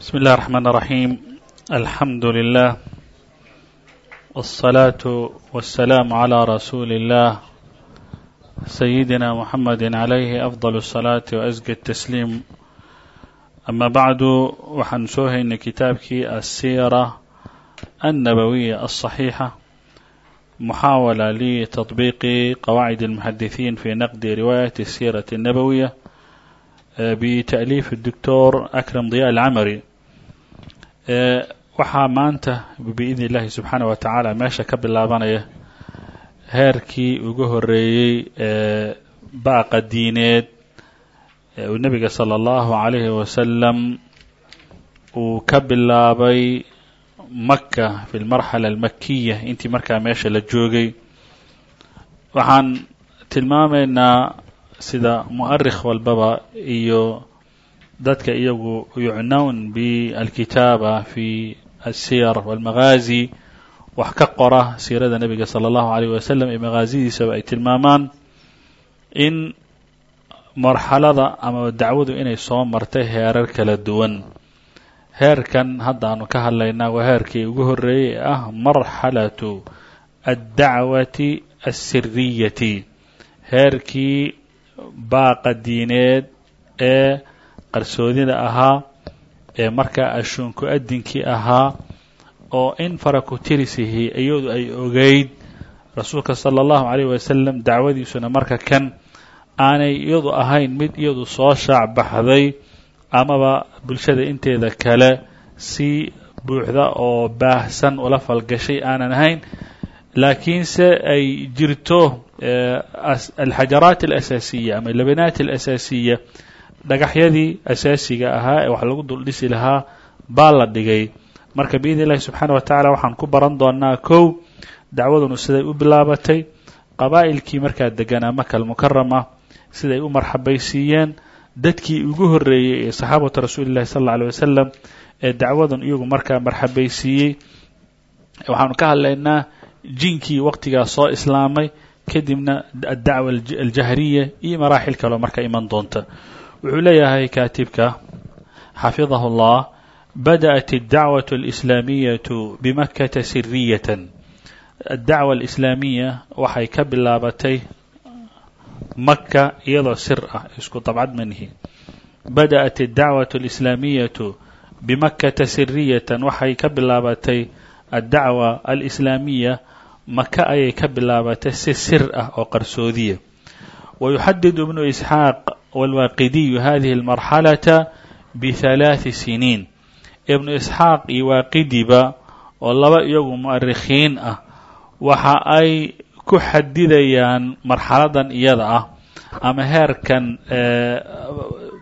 بسم الله الرحمن الرحيم الحمد لله والصلاة والسلام على رسول الله سيدنا محمد عليه أفضل الصلاة وأزكى التسليم أما بعد waxaan soo haynay kitaabkii السيرة النبوية الصحيحة محاولة لتطبيق قواعد المحدثين في نقد رواية السيرة النبوية بتأليف الدكتور أكرم ضياء العمري waxaa maanta biidni illaahi subxaana wa tacaala meesha ka bilaabanaya heerkii ugu horeeyey ee baaqa diineed ee uu nebiga sala allahu calayhi wasalam uu ka bilaabay maka fi lmarxala almakiya intii markaa meesha la joogay. Waxaan tilmaamaynaa sida mu'arikh walbaba iyo dadka iyagu yucnown bialkitaaba fi alsiyar walmagaazi wax ka qora siirada nebiga sala allahu alayh wasalam ee magaazidiisaba ay tilmaamaan in marxalada ama dacwadu inay soo martay heerar kala duwan. Heerkan hadda aanu ka hadlaynaa waa heerkii ugu horreeyey ee ah marxalatu addacwati alsiriyati heerkii baaqa diineed ee qarsoodida ahaa ee markaa ashuunku adinkii ahaa oo in farakutirisihi iyadu ay ogeyd rasuulka sala allahu calayh wasalam dacwadiisuna marka kan aanay iyadu ahayn mid iyadu soo shaac baxday amaba bulshada inteeda kale si buuxda oo baahsan ula falgashay aanan ahayn. Laakiinse ay jirto alxajaraat alasaasiya ama labanaat alasaasiya dhagaxyadii asaasiga ahaa ee wax lagu dul dhisi lahaa baa la dhigay. Marka biidni illahi subxaana wa tacala waxaan ku baran doonaa kow dacwadunu siday u bilaabatay qabaa'ilkii markaa deganaa maka almukarama siday u marxabaysiiyeen dadkii ugu horreeyey ee saxaabatu rasuuli llahi sal alla alay wasalam ee dacwadun iyagu markaa marxabaysiiyey. Waxaanu ka hadlaynaa jinkii waqtigaa soo islaamay kadibna addacwa aljahriya iyo maraaxil kaloo marka iman doonta wuxuu leeyahay kaatibka xafidahu اllah badأت الdacwaة الإسlaamiyaة bimakata siriyة aلdacwa الإسlaamiya waxay ka bilaabatay maka iyadoo sir ah isku dabcad manihi badأت الdacwaة الإسlaamiyaة bimakata siriyة waxay ka bilaabatay aلdacwa الإسlaamiya maka ayay ka bilaabatay si sir ah oo qarsoodiya ويxadid بن إسxاaq والواqidiyu hadihi الmarxalaةa bثalaaثi siniin ibnu isxaaq iyo waaqidiba oo laba iyagu mu'arikhiin ah waxa ay ku xadidayaan marxaladan iyada ah ama heerkan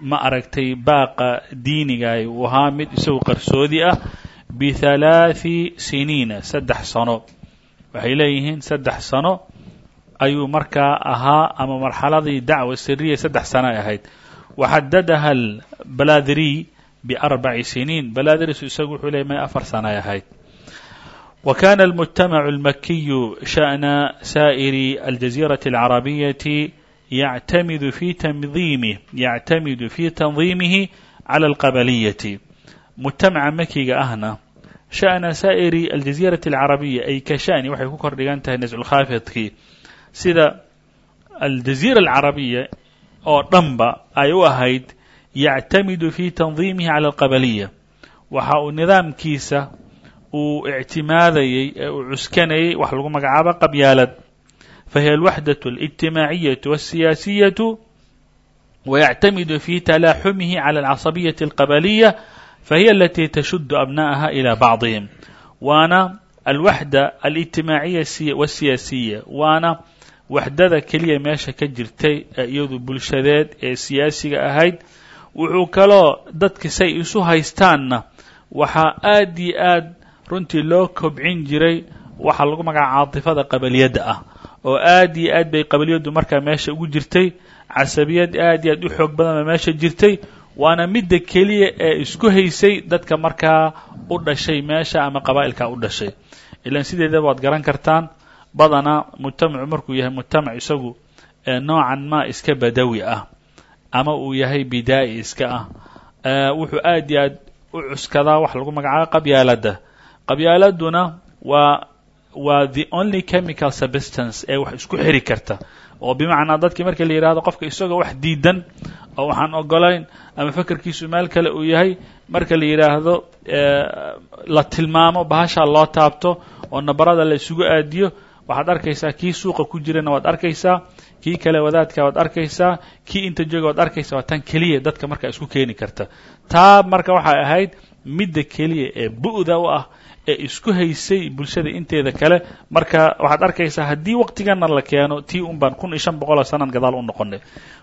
ma aragtay baaqa diiniga uu ahaa mid isagu qarsoodi ah bihalaaثi siniina saddex sano waxay leeyihiin saddex sano ayuu markaa ahaa ama marxaladii dacwa siriya saddex sano ay ahayd waxadadaha albaladiriy biarbaci siniin. Baladirisu isagu wuxuu leeyay may afar sano ay ahayd. Wa kana almujtamacu almakiyu sha'na saa'iri aljaziirati alcarabiyati yactamidu fi tandiimih yactamidu fi tandiimihi cala alqabaliyati mujtamaca makiga ahna sha'na saa'iri aljaziirati alcarabiya ay ka sha'ni waxay ku kor dhigan tahay nasculkhaafidkii sida aljaziira alcarabiya oo dhanba ay u ahayd yactamidu fi tandiimihi cala alqabaliya waxa uu nidaamkiisa uu ictimaadayey ee uu cuskanayay wax lagu magacaabo qabyaalad fahiya alwaxdaة الاجtimaaciyaة والsiyaasiyaة ويctamidu fi talaaxumihi clى alcaصabiyaة الqabaliya fahiya alati tashudu abna'aha ilى bacضihim waana alwaxda alijtimaaciya wالsiyaasiya waana waxdada keliya meesha ka jirtay iyadu bulshadeed ee siyaasiga ahayd wuxuu kaloo dadka say isu haystaanna. Waxaa aad iyo aad runtii loo kobcin jiray waxaa lagu magaca caatifada qabaliyadda ah oo aad iyo aad bay qabaliyaddu markaa meesha ugu jirtay casabiyad aad iyo aad u xoog badan baa meesha jirtay waana midda keliya ee isku haysay dadka markaa u dhashay meesha ama qabaa'ilka u dhashay. Ilaan sideedaba waad garan kartaan badanaa mujtamacu markuu yahay mujtamac isagu noocan ma iska badawi ah ama uu yahay bidaa'i iska ah. Wuxuu aad iyo aad u cuskadaa wax lagu magacaabo qabyaaladda. Qabyaaladuna waa waa the only chemical substance ee wax isku xiri karta. Oo bimacnaa dadkii markii la yidhahdo qofka isagoo wax diidan oo waxaan ogolayn ama fekerkiisu meel kale uu yahay marka la yidhaahdo la tilmaamo bahashaa loo taabto oo nabarada la isugu aadiyo waxaad arkaysaa kii suuqa ku jirana waad arkaysaa kii kale wadaadka waad arkaysaa kii inta jooga waad arkaysaa waa tan keliya dadka markaa isku keeni karta. Taa marka waxay ahayd midda keliya ee bu'da u ah ee isku haysay bulshada inteeda kale marka waxaad arkaysaa haddii waqtigana la keeno tii un baan kun iyo shan boqoloo sanad gadaal u noqonay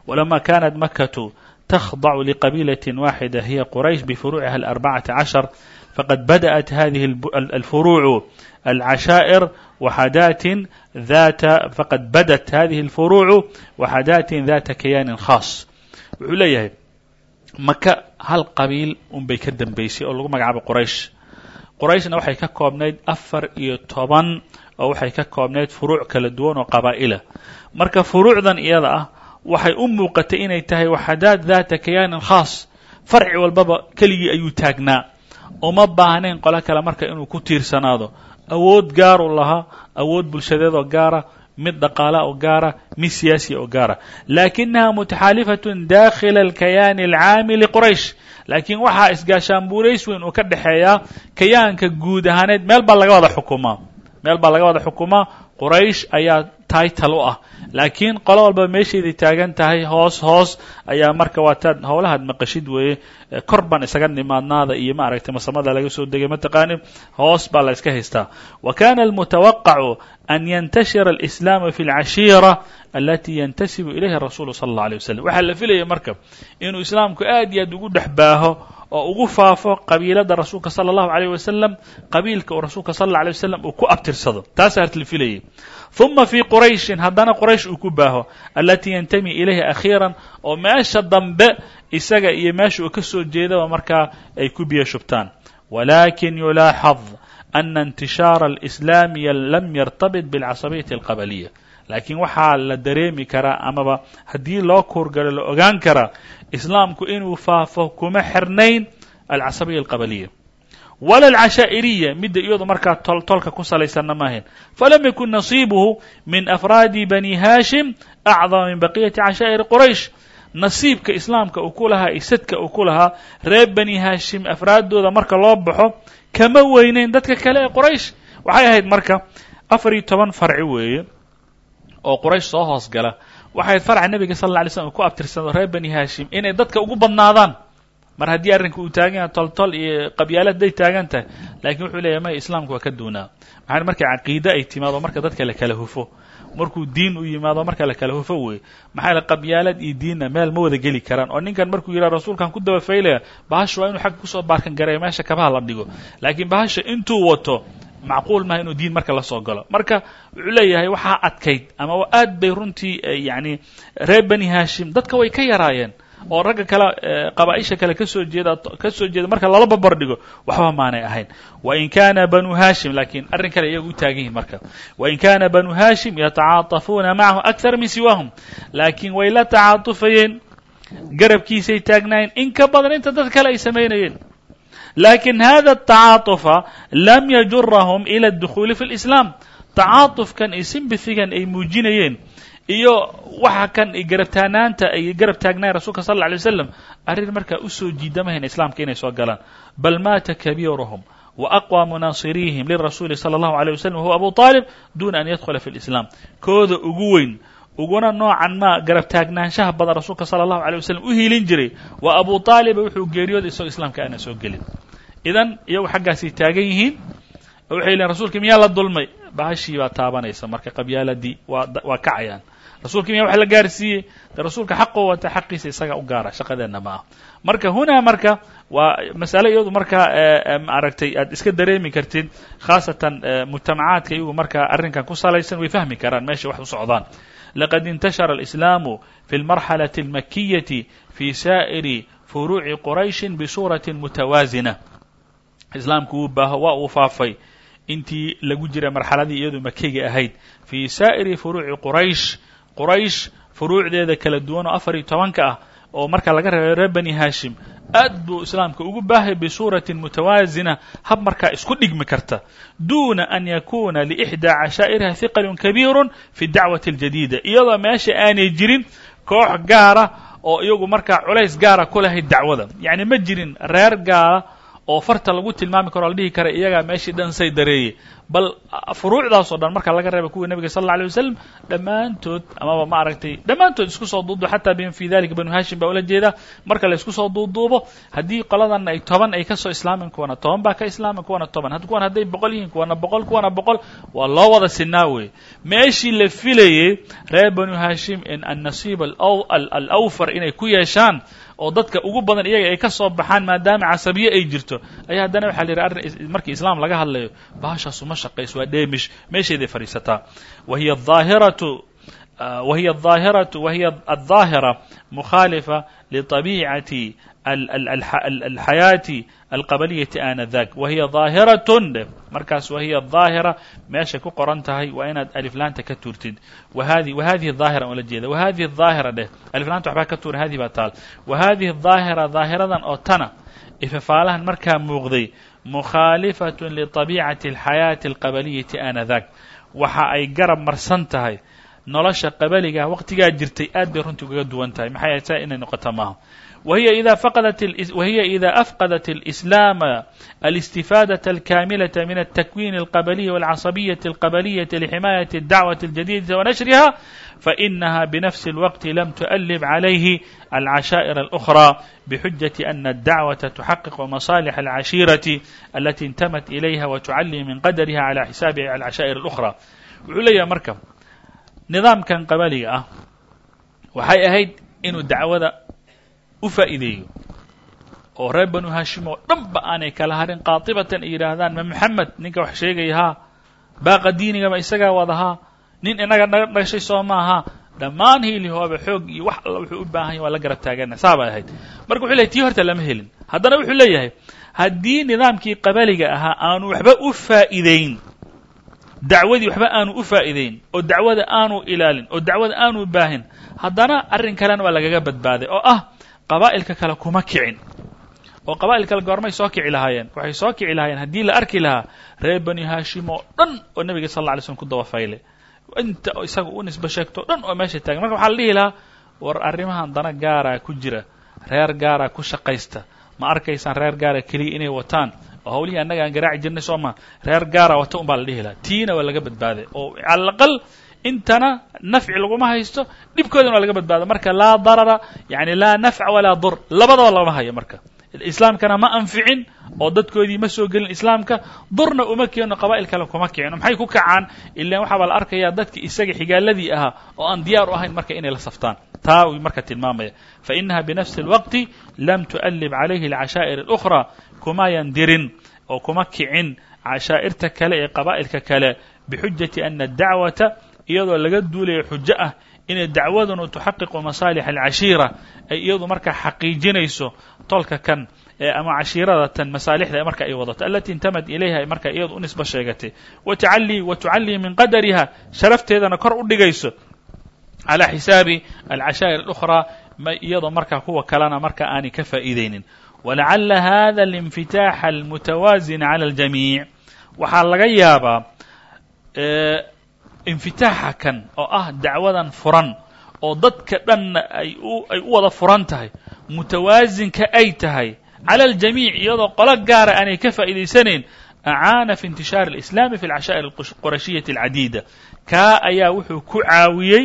walamaa kaanat makatu takhdacu liqabiilatin waaxida hiya quraysh bifuruuciha alarbacata cashar فقد بدأت هذه الفروع العشائر وحدات ذات فقد بدت هذه الفروع وحدات ذات كيان خاص wuxuu leeyahay maka hal qabiil un bay ka dambaysay oo lagu magacaabo quraysh qurayshna waxay ka koobnayd afar iyo toban oo waxay ka koobnayd furuuc kala duwan oo qabaa'ila marka furuucdan iyada ah waxay u muuqatay inay tahay waxadaad daata kayaanin khaas farci walbaba keligii ayuu taagnaa uma baahnayn qolo kale marka inuu ku tiirsanaado. Awood gaaru lahaa awood bulshadeed oo gaara mid dhaqaala oo gaara mid siyaasiya oo gaara. Laakinaha mutaxaalifatun dakhila alkayaani alcaami liquraysh laakiin waxaa isgaashaanbuurays weyn uu ka dhexeeyaa kayaanka guud ahaaneed. Meel baa laga wada xukumaa. Meel baa laga wada xukumaa. Quraysh ayaa title u ah laakiin qolo walba meeshayday taagan tahay hoos hoos ayaa marka waataad howlahaad maqashid weeye. Kor baan isaga nimaadnaada iyo ma aragtay masamada laga soo degay mataqaani hoos baa la iska haystaa. Wa kana almutawaqacu an yantashira alislaamu fi alcashiira alati yantasibu ilayha rasulu sala allah alay wasalam waxaa la filayay marka inuu islaamku aad iyo aad ugu dhex baaho oo ugu faafo qabiilada rasuulka sala allahu alayh wasalam qabiilka uu rasuulka sala alla alay wasalam uu ku abtirsado. Taasaa hart la filayay. ثuma fii qurayshin haddana quraysh uu ku baaho alatii yantami ilayha akhiiran oo meesha dambe isaga iyo meesha uu ka soo jeedaba markaa ay ku biyo shubtaan. Walakin yulaaxad ana intishaara alislaamiya lam yartabit biاlcasabiyati alqabaliya. Laakiin waxaa la dareemi karaa amaba haddii loo kuurgalo la ogaan karaa islaamku inuu faafo kuma xirnayn alcasabiya alqabaliya. Wala alcashaa'iriya midda iyadu markaa tolka ku salaysanna maahayn falam yakun nasiibuhu min afraadi bani haashim acdama min baqiyati cashaa'iri quraysh. Nasiibka islaamka uu ku lahaa iyo sadka uu ku lahaa reer bani haashim afraaddooda marka loo baxo kama weyneyn dadka kale ee quraysh. Waxay ahayd marka afar iyo toban farci weeye oo quraysh soo hoos gala waxay farca nebiga sal alla alay slam uu ku abtirsado reer bani haashim inay dadka ugu badnaadaan. Mar haddii arrinka uu taagan yahay toltol iyo qabyaalad day taagan tahay laakiin wuxuu leeyahy maya islaamku waa ka duunaa. Maxaa markay caqiide ay timaado marka dadka la kala hufo. Markuu diin u yimaado marka la kala hufo weeye maxaa la qabyaalad iyo diinna meel ma wada geli karaan. Oo ninkan markuu yidhaha rasuulkan ku daba faylaya bahasha waa inuu xagga ku soo baarkan gareeya meesha kabaha la dhigo. Laakiin bahasha intuu wato macquul maha inuu diin marka la soo galo. Marka wuxuu leeyahay waxaa adkayd ama aad bay runtii yani reer bani haashim dadka way ka yaraayeen. Oo ragga kale qabaaisha kale ka soo jeeda ka soo jeeda marka lala babar dhigo waxba maanay ahayn. Wain kana banu hashim lakiin arrin kale iyagu u taagan yihiin marka wain kana banu hashim yatacaatafuuna macahu akthar min siwaahum. Laakiin way la tacaatufayeen garabkiisay taagnaayeen. In ka badan inta dad kale ay samaynayeen lakin hada التacaطufa lam yajurahum ilى الdukhuuli fi اlإslam tacaatufkan iyo simbathigan ay muujinayeen iyo waxa kan garabtaanaanta ay garab taagnayen rasulka sal lla alay waslam arrin markaa usoo jiidamahayn islaamka inay soo galaan bal maata kabiiruhum wa aqwى munaasiriihim lirasuuli salى اllahu alيه waslm wahuwa abu طaalib duna an yadkhula fi اlislam kooda ugu weyn uguna noocan ma garab taagnaanshaha badan rasuulka sala allahu alay waslm u hiilin jiray. Waa abu taaliba wuxuu geeriyooday isagoo islaamka aanan soo gelin. Idan iyagu xaggaasay taagan yihiin waxay lehin rasuulka miyaa la dulmay? Bahashii baa taabanaysa marka qabyaaladii waa waa kacayaan. Rasuulka miyaa wax la gaarsiiyey? De rasuulka xaqoo wata xaqiisa isaga u gaara shaqadeenna ma marka hunaa marka waa masale iyadu markaa maaragtay aad iska dareemi kartid khaasatan mujtamacaadka iyagu markaa arrinkan ku salaysan way fahmi karaan meesha wax u socdaan alislaamu fi lmarxalati almakiyati fi saa'iri furuuci qurayshin bisuurati mutawaasina islaamku wuu baaho waa uu faafay intii lagu jira marxaladii iyadu makiga ahayd fii saa'iri furuuci quraysh quraysh furuucdeeda kala duwan oo afar iyo tobanka ah oo marka laga reebo reer bani haashim aad buu islaamka ugu baahay bisuuratin mutawaasina hab markaa isku dhigmi karta. Duuna an yakuna liixdaa cashaa'iriha hiqalun kabiiru fi dacwati aljadiida. Iyadoo meesha aanay jirin koox gaara oo iyagu markaa culays gaara ku lahayd dacwada. Yacni ma jirin reer gaara oo farta lagu tilmaami karo la dhihi kara iyagaa meeshii dhan say dareeyey. Bal furuucdaasoo dhan marka laga reeba kuwii nebiga sal alla alay wasalam dhammaantood amaba ma aragtay dhammaantood isku soo duudubo xataa bima fi dalika banu hashim baa ula jeeda marka la isku soo duuduubo haddii qoladan ay toban ay ka soo islaamen kuwana toban baa ka islaamen kuwana toban. Kuwan hadday boqol yihiin kuwana boqol kuwana boqol waa loo wada sinaa weeye. Meeshii la filayey reer banu hashim in annasiib alawfar inay ku yeeshaan oo dadka ugu badan iyaga ay ka soo baxaan maadaama casabiye ay jirto. Ayaa haddana waxaa la yidhi arrin markii islaam laga hadlayo baashaasu ma shaqayso waa dheemish meesheeday fadhiisataa. Wahiy ah, aahiratu wahiy aahiratu wahiya adhaahira mukhaalifa liطabiicati alxayaati alqabaliyati aanadak wa hiya daahiratun dhe markaas wa hiya daahira meeshay ku qoran tahay waa inaad aliflaanta ka tuurtid wahadihi daahira ola jeeda wahadihi daahira dheh aliflaanta waxbaa ka tuuran hadihi baa taal wa hadihi daahira daahiradan oo tana ifafaalahan markaa muuqday mukhaalifatun liطabiicati alxayaati alqabaliyati aanadak waxa ay garab marsan tahay nolosha qabaliga waqtigaa jirtay aad bay runtii ugaga duwan tahay maxaa yeele saa وهي إذا فقدت وهي إذا أفقدت الإسلام الاستفادة الكاملة من التكوين القبلي والعصبية القبلية لحماية الدعوة الجديدة ونشرها فإنها بنفس الوقت لم تؤلب عليه العشائر الأخرى بحجة أن الدعوة تحقق مصالح العشيرة التي انتمت إليها وتعلي من قدرها على حساب العشائر الأخرى wuxuu leeyahay marka nidaamkan qabaliga ah waxay ahayd inuu dacwada u faa'iideeyo. Oo reer banu hashim oo dhanba aanay kala harin qaatibatan ay yidhaahdaan ma maxamed ninka wax sheegaya haa baaqa diinigama isagaa wadahaa nin inaga naga dhashay soo maaha dhammaan hiilihooba xoog iyo wax alla wuxuu u baahan yahy waa la garab taagana saa bay ahayd. Marka wuxuu leeyahy tii horta lama helin. Haddana wuxuu leeyahay haddii nidaamkii qabaliga ahaa aanu waxba u faa'iideyn dacwadii waxba aanu u faa'iideyn oo dacwada aanu ilaalin oo dacwada aanu baahin haddana arrin kalena waa lagaga badbaaday. Oo ah qabaa'ilka kale kuma kicin. Oo qabaa'il kale goormay soo kici lahaayeen. Waxay soo kici lahaayeen. Haddii la arki lahaa reer bani haashim oo dhan oo nebiga sal alla alay slm ku dabafayle inta isaga u nisba sheegto dhan oo meesha taagan. Marka waxaa la dhihi lahaa war arrimahan dana gaaraa ku jira reer gaaraa ku shaqaysta. Ma arkaysaan reer gaara keliya inay wataan? Oo hawlihii annaga aan garaaci jirnay soo maa reer gaara wata un baa la dhihi lahaa. Tiina waa laga badbaaday. Oo cala alaqal intana nafci laguma haysto dhibkoodana waa laga badbaada marka laa darara yani laa nafca walaa dur labadaba lama hayo marka islaamkana ma anficin oo dadkoodii ma soo gelin islaamka durna uma keeno qabaa'il kale kuma kicin maxay ku kacaan ilan waxaabaa la arkayaa dadki isaga xigaaladii ahaa oo aan diyaar u ahayn marka inay la saftaan taa uu marka tilmaamaya fainaha binafsi اlwaqti lam tu'alib calayhi alcashaa'ir اlأkhra kuma yandirin oo kuma kicin cashaa'irta kale ee qabaa'ilka kale bixujati ana adacwata iyadoo laga duulaya xujo ah inay dacwadanu tuxaqiqu masaalix alcashiira ay iyadu marka xaqiijinayso tolka kan ama cashiirada tan masaalixda marka ay wadato alati intamad ilayha ay markaa iyadu u sheegatay. Watacallii wa tucallii min qadariha sharafteedana kor u dhigayso calaa xisaabi alcashaa'ir اlukhraa iyadoo marka kuwa kalena marka aanay ka faa'iidaynin. Walacala hada alinfitaaxa almutawaasin cala aljamiic. Waxaa laga yaabaa infitaaxa kan oo ah dacwadan furan oo dadka dhanna ay u ay u wada furan tahay mutawaasinka ay tahay cala aljamiic iyadoo qolo gaara aanay ka faa'iidaysanayn acaana fi intishaar alislaami fi alcashaa'ir alqurashiyati alcadiida. Kaa ayaa wuxuu ku caawiyey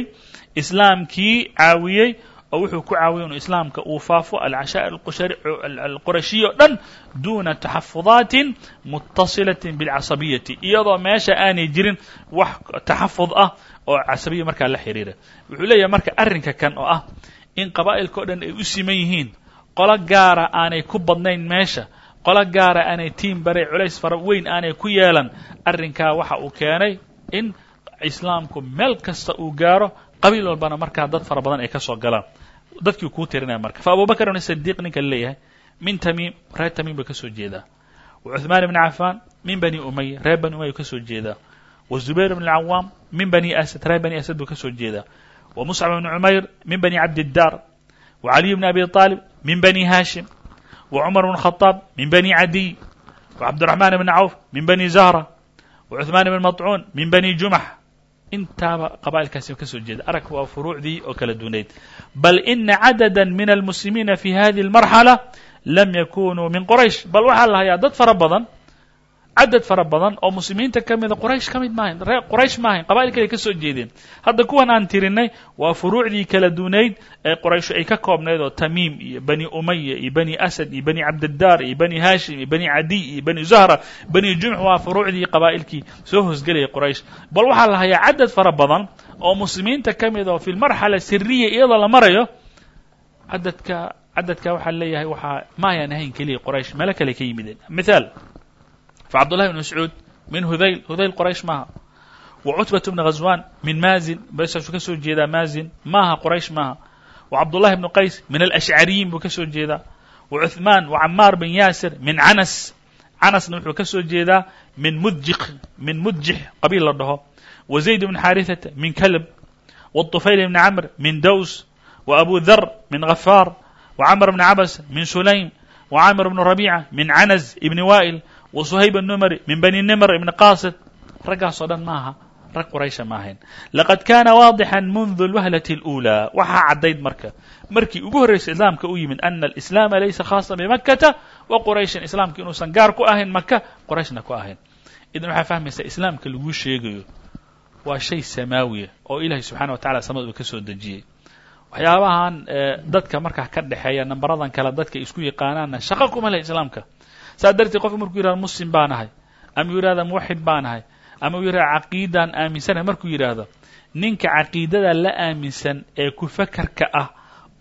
islaamkii caawiyey oo wuxuu ku caawiyey inuu islaamka uu faafo alcashaa'ir alqurashiya o dhan duuna taxafudaatin mutasilatin bilcasabiyati. Iyadoo meesha aanay jirin wax taxafud ah oo casabiya markaa la xiriira. Wuxuu leeyahay marka arrinka kan oo ah in qabaa'ilka o dhan ay u siman yihiin qolo gaara aanay ku badnayn meesha qolo gaara aanay tiim bare culays fara weyn aanay ku yeelan arrinkaa waxa uu keenay in islaamku meel kasta uu gaaro qabiil walbana markaa dad fara badan ay ka soo galaan dadkii kuu tirinaya marka fa abubakr ibn sidiiq ninka leeyahay min tamiim reer tamiim buu ka soo jeedaa wa cuثmaan ibn cafaan min bani umaya reer bani umaya ka soo jeedaa wa zubayr ibn اlcawaam min bani asad reer bani asad buu ka soo jeedaa wa muscab ibn cumayr min bani cabdiddaar wa caliy bn abi طaalib min bani haashim وcمر بن الخطاaب من بني عdي وcبدالرحمن بن عوف من بني زهرة وعثمان بن مطعون من بني جuمح intaaba qaba'ilkaasi ka soo jeeda. Arag waa furuucdii oo kala dunayd bal ina cadada min almuslimiina fi hadihi اlmarxala lam yakunuu min qoraysh bal waxaa la dad fara badan cadad fara badan oo muslimiinta ka mida quraysh ka mid maahayn ree quraysh maahayn qaba'il kale ka jeedeen. Hadda kuwan aan tirinay waa furuucdii kala dunayd ee quraysh ay ka koobnayd oo tamiim iyo bani umaya iyo bani asad iyo bani cabdiddaar iyo bani hashim iyo bani cadiy iyo bani zahra bani jumx waa furuucdii qabaa'ilkii soo hoosgelayay quraysh. Bal waxaa la hayaa cadad fara badan oo muslimiinta ka mid oo fi lmarxala siriya iyadoo la marayo cadadka cadadka waxaa leeyahay waxaa maayaan ahayn keliya quraysh meelo kale ka yimideen. Mithaal فcبدالله بن مسعوud min hudayl hudayl qraysh maaha وcتبة بن غزوان min mazin bsuu ka soo jeedaa mazin maaha qraysh maaha وcبداللahi بن qays min الأشعرiyin buu ka soo jeedaa وعثمان وcmاar بن yاsir min canas canasna wuxuu ka soo jeedaa min mudjiq min mudjix qabiil la dhaho وزayd بن xاariثةa min klb والطفayl بن cمر min dows وأbu dhr min غفاr وcمر بن cabس min sulaym وcاmر بن ربيcة min canز بن wائل وsuhayb الnmri min bani nimr ibni qasid raggaas oo dhan maaha rag quraysha ma ahayn laqad kana waadixا mundu اlwahlة الأulى waxaa caddayd marka markii ugu horraysay islaamka u yimid ana alislaama laysa khaasa bimakata wa qurayshan islaamka inuusan gaar ku ahayn maka qorayshna ku ahayn idan waxaa fahmaysaa islaamka laguu sheegayo waa shay samaawiya oo ilahay subxana wa tacala samada uu ka soo dejiyey waxyaabahan dadka markaa ka dhexeeya nambaradan kale dadka isku yaqaanaanna shaqo kuma leh islaamka saa darteed qofka markuu yihahdo muslim baan ahay ama uu yihahdo muwaxid baan ahay ama uu yihahdo caqiidaan aaminsanahay markuu yidhaahdo ninka caqiidada la aaminsan ee ku fakarka ah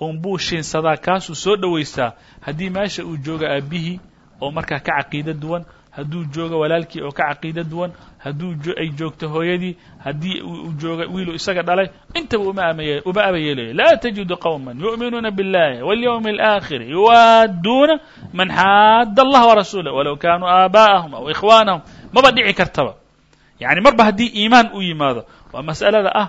unbuu shiinsadaa kaasuu soo dhowaystaa haddii meesha uu jooga aabihii oo markaa ka caqiida duwan hadduu joogo walaalkii oo ka caqiida duwan hadduu ay joogto hooyadii haddii uu jooga wiilu isaga dhalay intaba uma uma aba yeelayo laa tajidu qowma yu'minuuna biاllahi waاlyawmi اlآakhiri yuwaadduuna man xaadda allah warasuulah walow kaanuu aabaءahum aw ikhwaanahum maba dhici kartaba yani marba haddii iimaan u yimaado waa mas'alada ah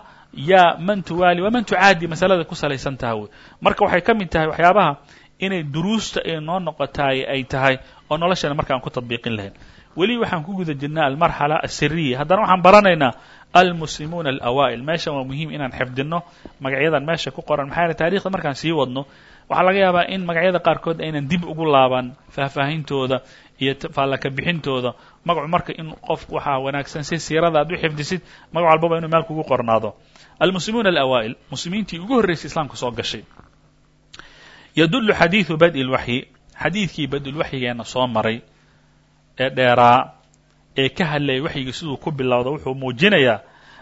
yaa man tuwaali waman tucaadi masalada ku salaysan taha wey marka waxay ka mid tahay waxyaabaha inay duruusta ay noo noqotaay ay tahay oo noloshana marka aan ku tadbiiqin lahayn. Weli waxaan ku guda jirnaa almarxala asiriya haddana waxaan baranaynaa almuslimuuna alawaa'il. Meeshan waa muhiim inaan xifdinno magacyadan meesha ku qoran. Maxaa yaele taarikhda markaan sii wadno waxaa laga yaabaa in magacyada qaarkood aynan dib ugu laaban faahfaahintooda iyo faallaka bixintooda magacu marka in qof waxaa wanaagsan si siirada aad u xifdisid magac walbaba inuu meel kugu qornaado. Almuslimuuna alawaa'il. Muslimiintii ugu horraysay islaamka soo gashay. Yadullu xadiidu bad'i lwaxyi xadiidkii badulwaxyigeena soo maray ee dheeraa ee ka hadlayay waxyigii siduu ku bilowda wuxuu muujinayaa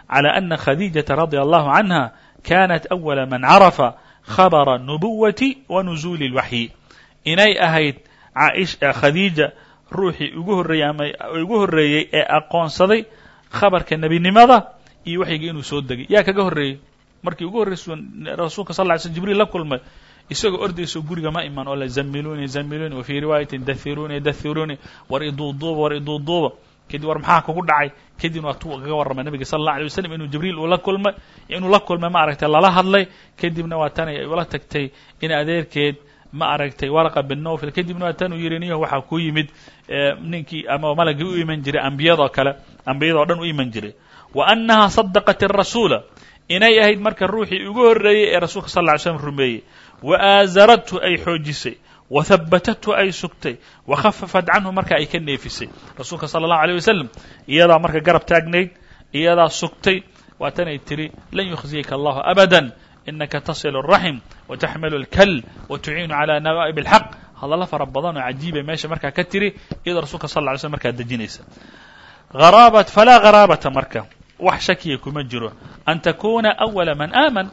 calى ana khadiijata radia allahu canha kanat awala man carafa khabara nubuwati wa nuzuuli اlwaxyi inay ahayd khadiija ruuxii ugu horreeyey ama ugu horreeyey ee aqoonsaday khabarka nebinimada iyo waxyigii inuu soo degay. Yaa kaga horreeyey markii ugu horreysu rasuulka sal ly slm jibriil la kulmay isagoo ordayso guriga ma iman oo la zamiluni zamiluni wa fii riwaayatin dathiruni dathiruni war iduuduuba war iduuduuba kadib war maxaa kugu dhacay? Kadibna waa tu kaga warramay nabiga sala allah alay waslm inuu jibriil uu la kulmay inuu la kulmay ma aragtay lala hadlay. Kadibna waa tan ay ula tagtay in adeerkeed ma aragtay waraqa bin nofil kadibna waa tan uu yidhi niyahu waxaa ku yimid ninkii ama malagii u iman jiray ambiyadoo kale ambiyadoo dhan u iman jiray. Wa annaha sadaqat arasuula inay ahayd marka ruuxii ugu horreeyey ee rasuulka sal ly slm rumeeyey wa aasarathu ay xoojisay wa habbatathu ay sugtay wa khafafat canhu marka ay ka neefisay rasuulka sala allahu alيyh wasalam iyadaa marka garab taagnayd iyadaa sugtay waa tanay tiri lan yukhziyaka allahu abada inaka tasilu الraxim wataxmilu اlkal watuciinu calى nawaa'ib اlxaq hadallo fara badan oo cajiibay meesha markaa ka tiri iyadoo rasuulka sal ly slm markaa dejinaysa haraabat falaa haraabata marka wax shakiya kuma jiro an takuna awala man aaman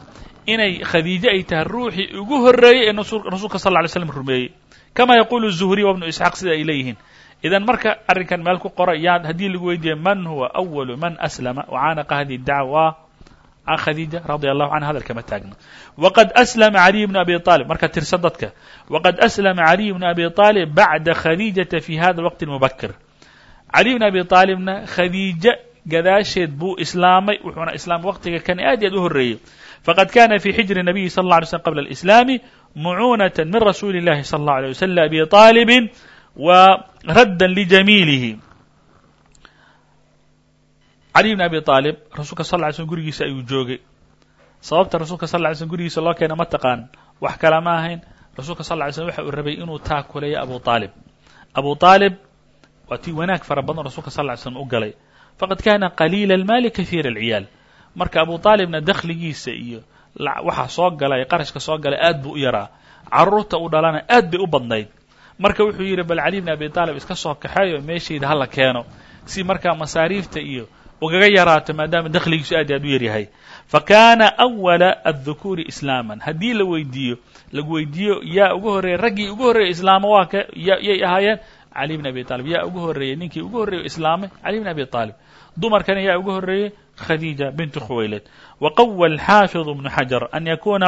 inay khadiijo ay tahay ruuxii ugu horreeyey ee rasuulka sal ly slam rumeeyey. Kama yaquulu الzuhriy wabnu isxaaq sida ay leeyihiin. Idan marka arrinkan meel ku qora yaa haddii lagu weydiiye man huwa awalu man aslama wacaanaqa hadihi dacwa khadiija radia allahu canha hadal kama taagna waqad aslama caliy bnu abi aalib marka tirsa dadka. Waqad aslama caliy bnu abi aalib bacda khadiijata fi hada waqti mubakir caliy bn abi aalibna khadiija gadaasheed buu islaamay wuxuuna islaam waqtiga kan aad i aad u horreeyey faqad kana fi xijri nabiyi sal اlla alay slm qabla alislaami mucuunaة min rasuuli الlahi salى الlaه عalيه wasl abi طaalibi wa radda ljamiilihi cali bn abi aalib rasuulka sal ly slm gurigiisa ayuu joogay sababta rasuulka sal ly slm gurigiisa loo keena ma taqaan wax kala ma ahayn rasuulka sal ly slm waxa uu rabay inuu taakuleeyo abu aalib abu aalib waa tii wanaag fara badan rasuulka sal ly slm u galay faqad kana qaliila اlmaali kahiira اlciyaal marka abu aalibna dakhligiisa iyo waxa soo galay qarashka soo galay aad buu u yaraa. Caruurta uu dhalana aad bay u badnayd. Marka wuxuu yidhi bal cali bn abi aalib iska soo kaxeeyo meeshayda hala keeno. Si markaa masaariifta iyo ugaga yaraato maadaama dakhligiisu aad aad u yaryahay. Fakana awala adhukuuri islaaman. Haddii la weydiiyo lagu weydiiyo yaa ugu horreeyey raggii ugu horreeyey islaama waa ka yay ahaayeen? Cali bn abi aalib yaa ugu horreeyey ninkii ugu horreeyey islaamay cali bn abi aalib dumarkana yaa ugu horreeyey khadiija bintu khuwaylad waqawa alxaafiظ bnu xajar an yakuna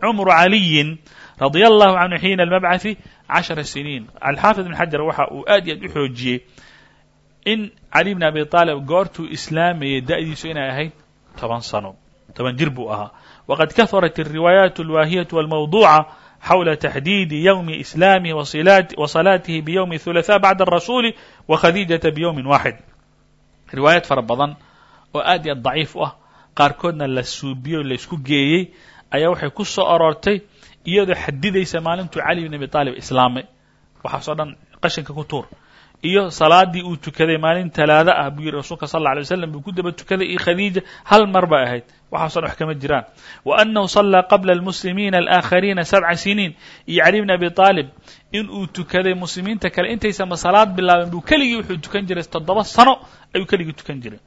cumru caliyin radia allahu canhu xiina almabcaثi cashara siniin alxaafid bn xajar waxa uu aad iyo aad u xoojiyey in cali bn abi aalib goortuu islaamayay da'diisu inay ahayd toban sano toban jir buu ahaa waqad kaharat الriwaayaat اlwaahiyaة wاlmawduca xawla taxdiidi ywmi islaamihi wa salaatihi bywmi ثulaثاء bacda الrasuuli wa khadiijaةa byowmi waaxid riwaayaad fara badan oo aad iyo aad daciif u ah. Qaarkoodna la suubiyo laysku geeyey ayaa waxay ku soo aroortay iyadoo xadidaysa maalintuu cali bn abi aalib islaamay. Waxaasoo dhan qashinka ku tuur. Iyo salaadii uu tukaday maalin talaado ah buu yidhi rasuulka sal lla alay waslam buu ku daba tukaday iyo khadiija hal mar bay ahayd. Waxaaso dhan wax kama jiraan. Wa annahu sallaa qabla almuslimiina alaakhariina sabca siniin. Iyo cali bn abi aalib in uu tukaday muslimiinta kale intaysama salaad bilaaben buu keligii wuxuu tukan jiray toddoba sano ayuu keligii tukan jiray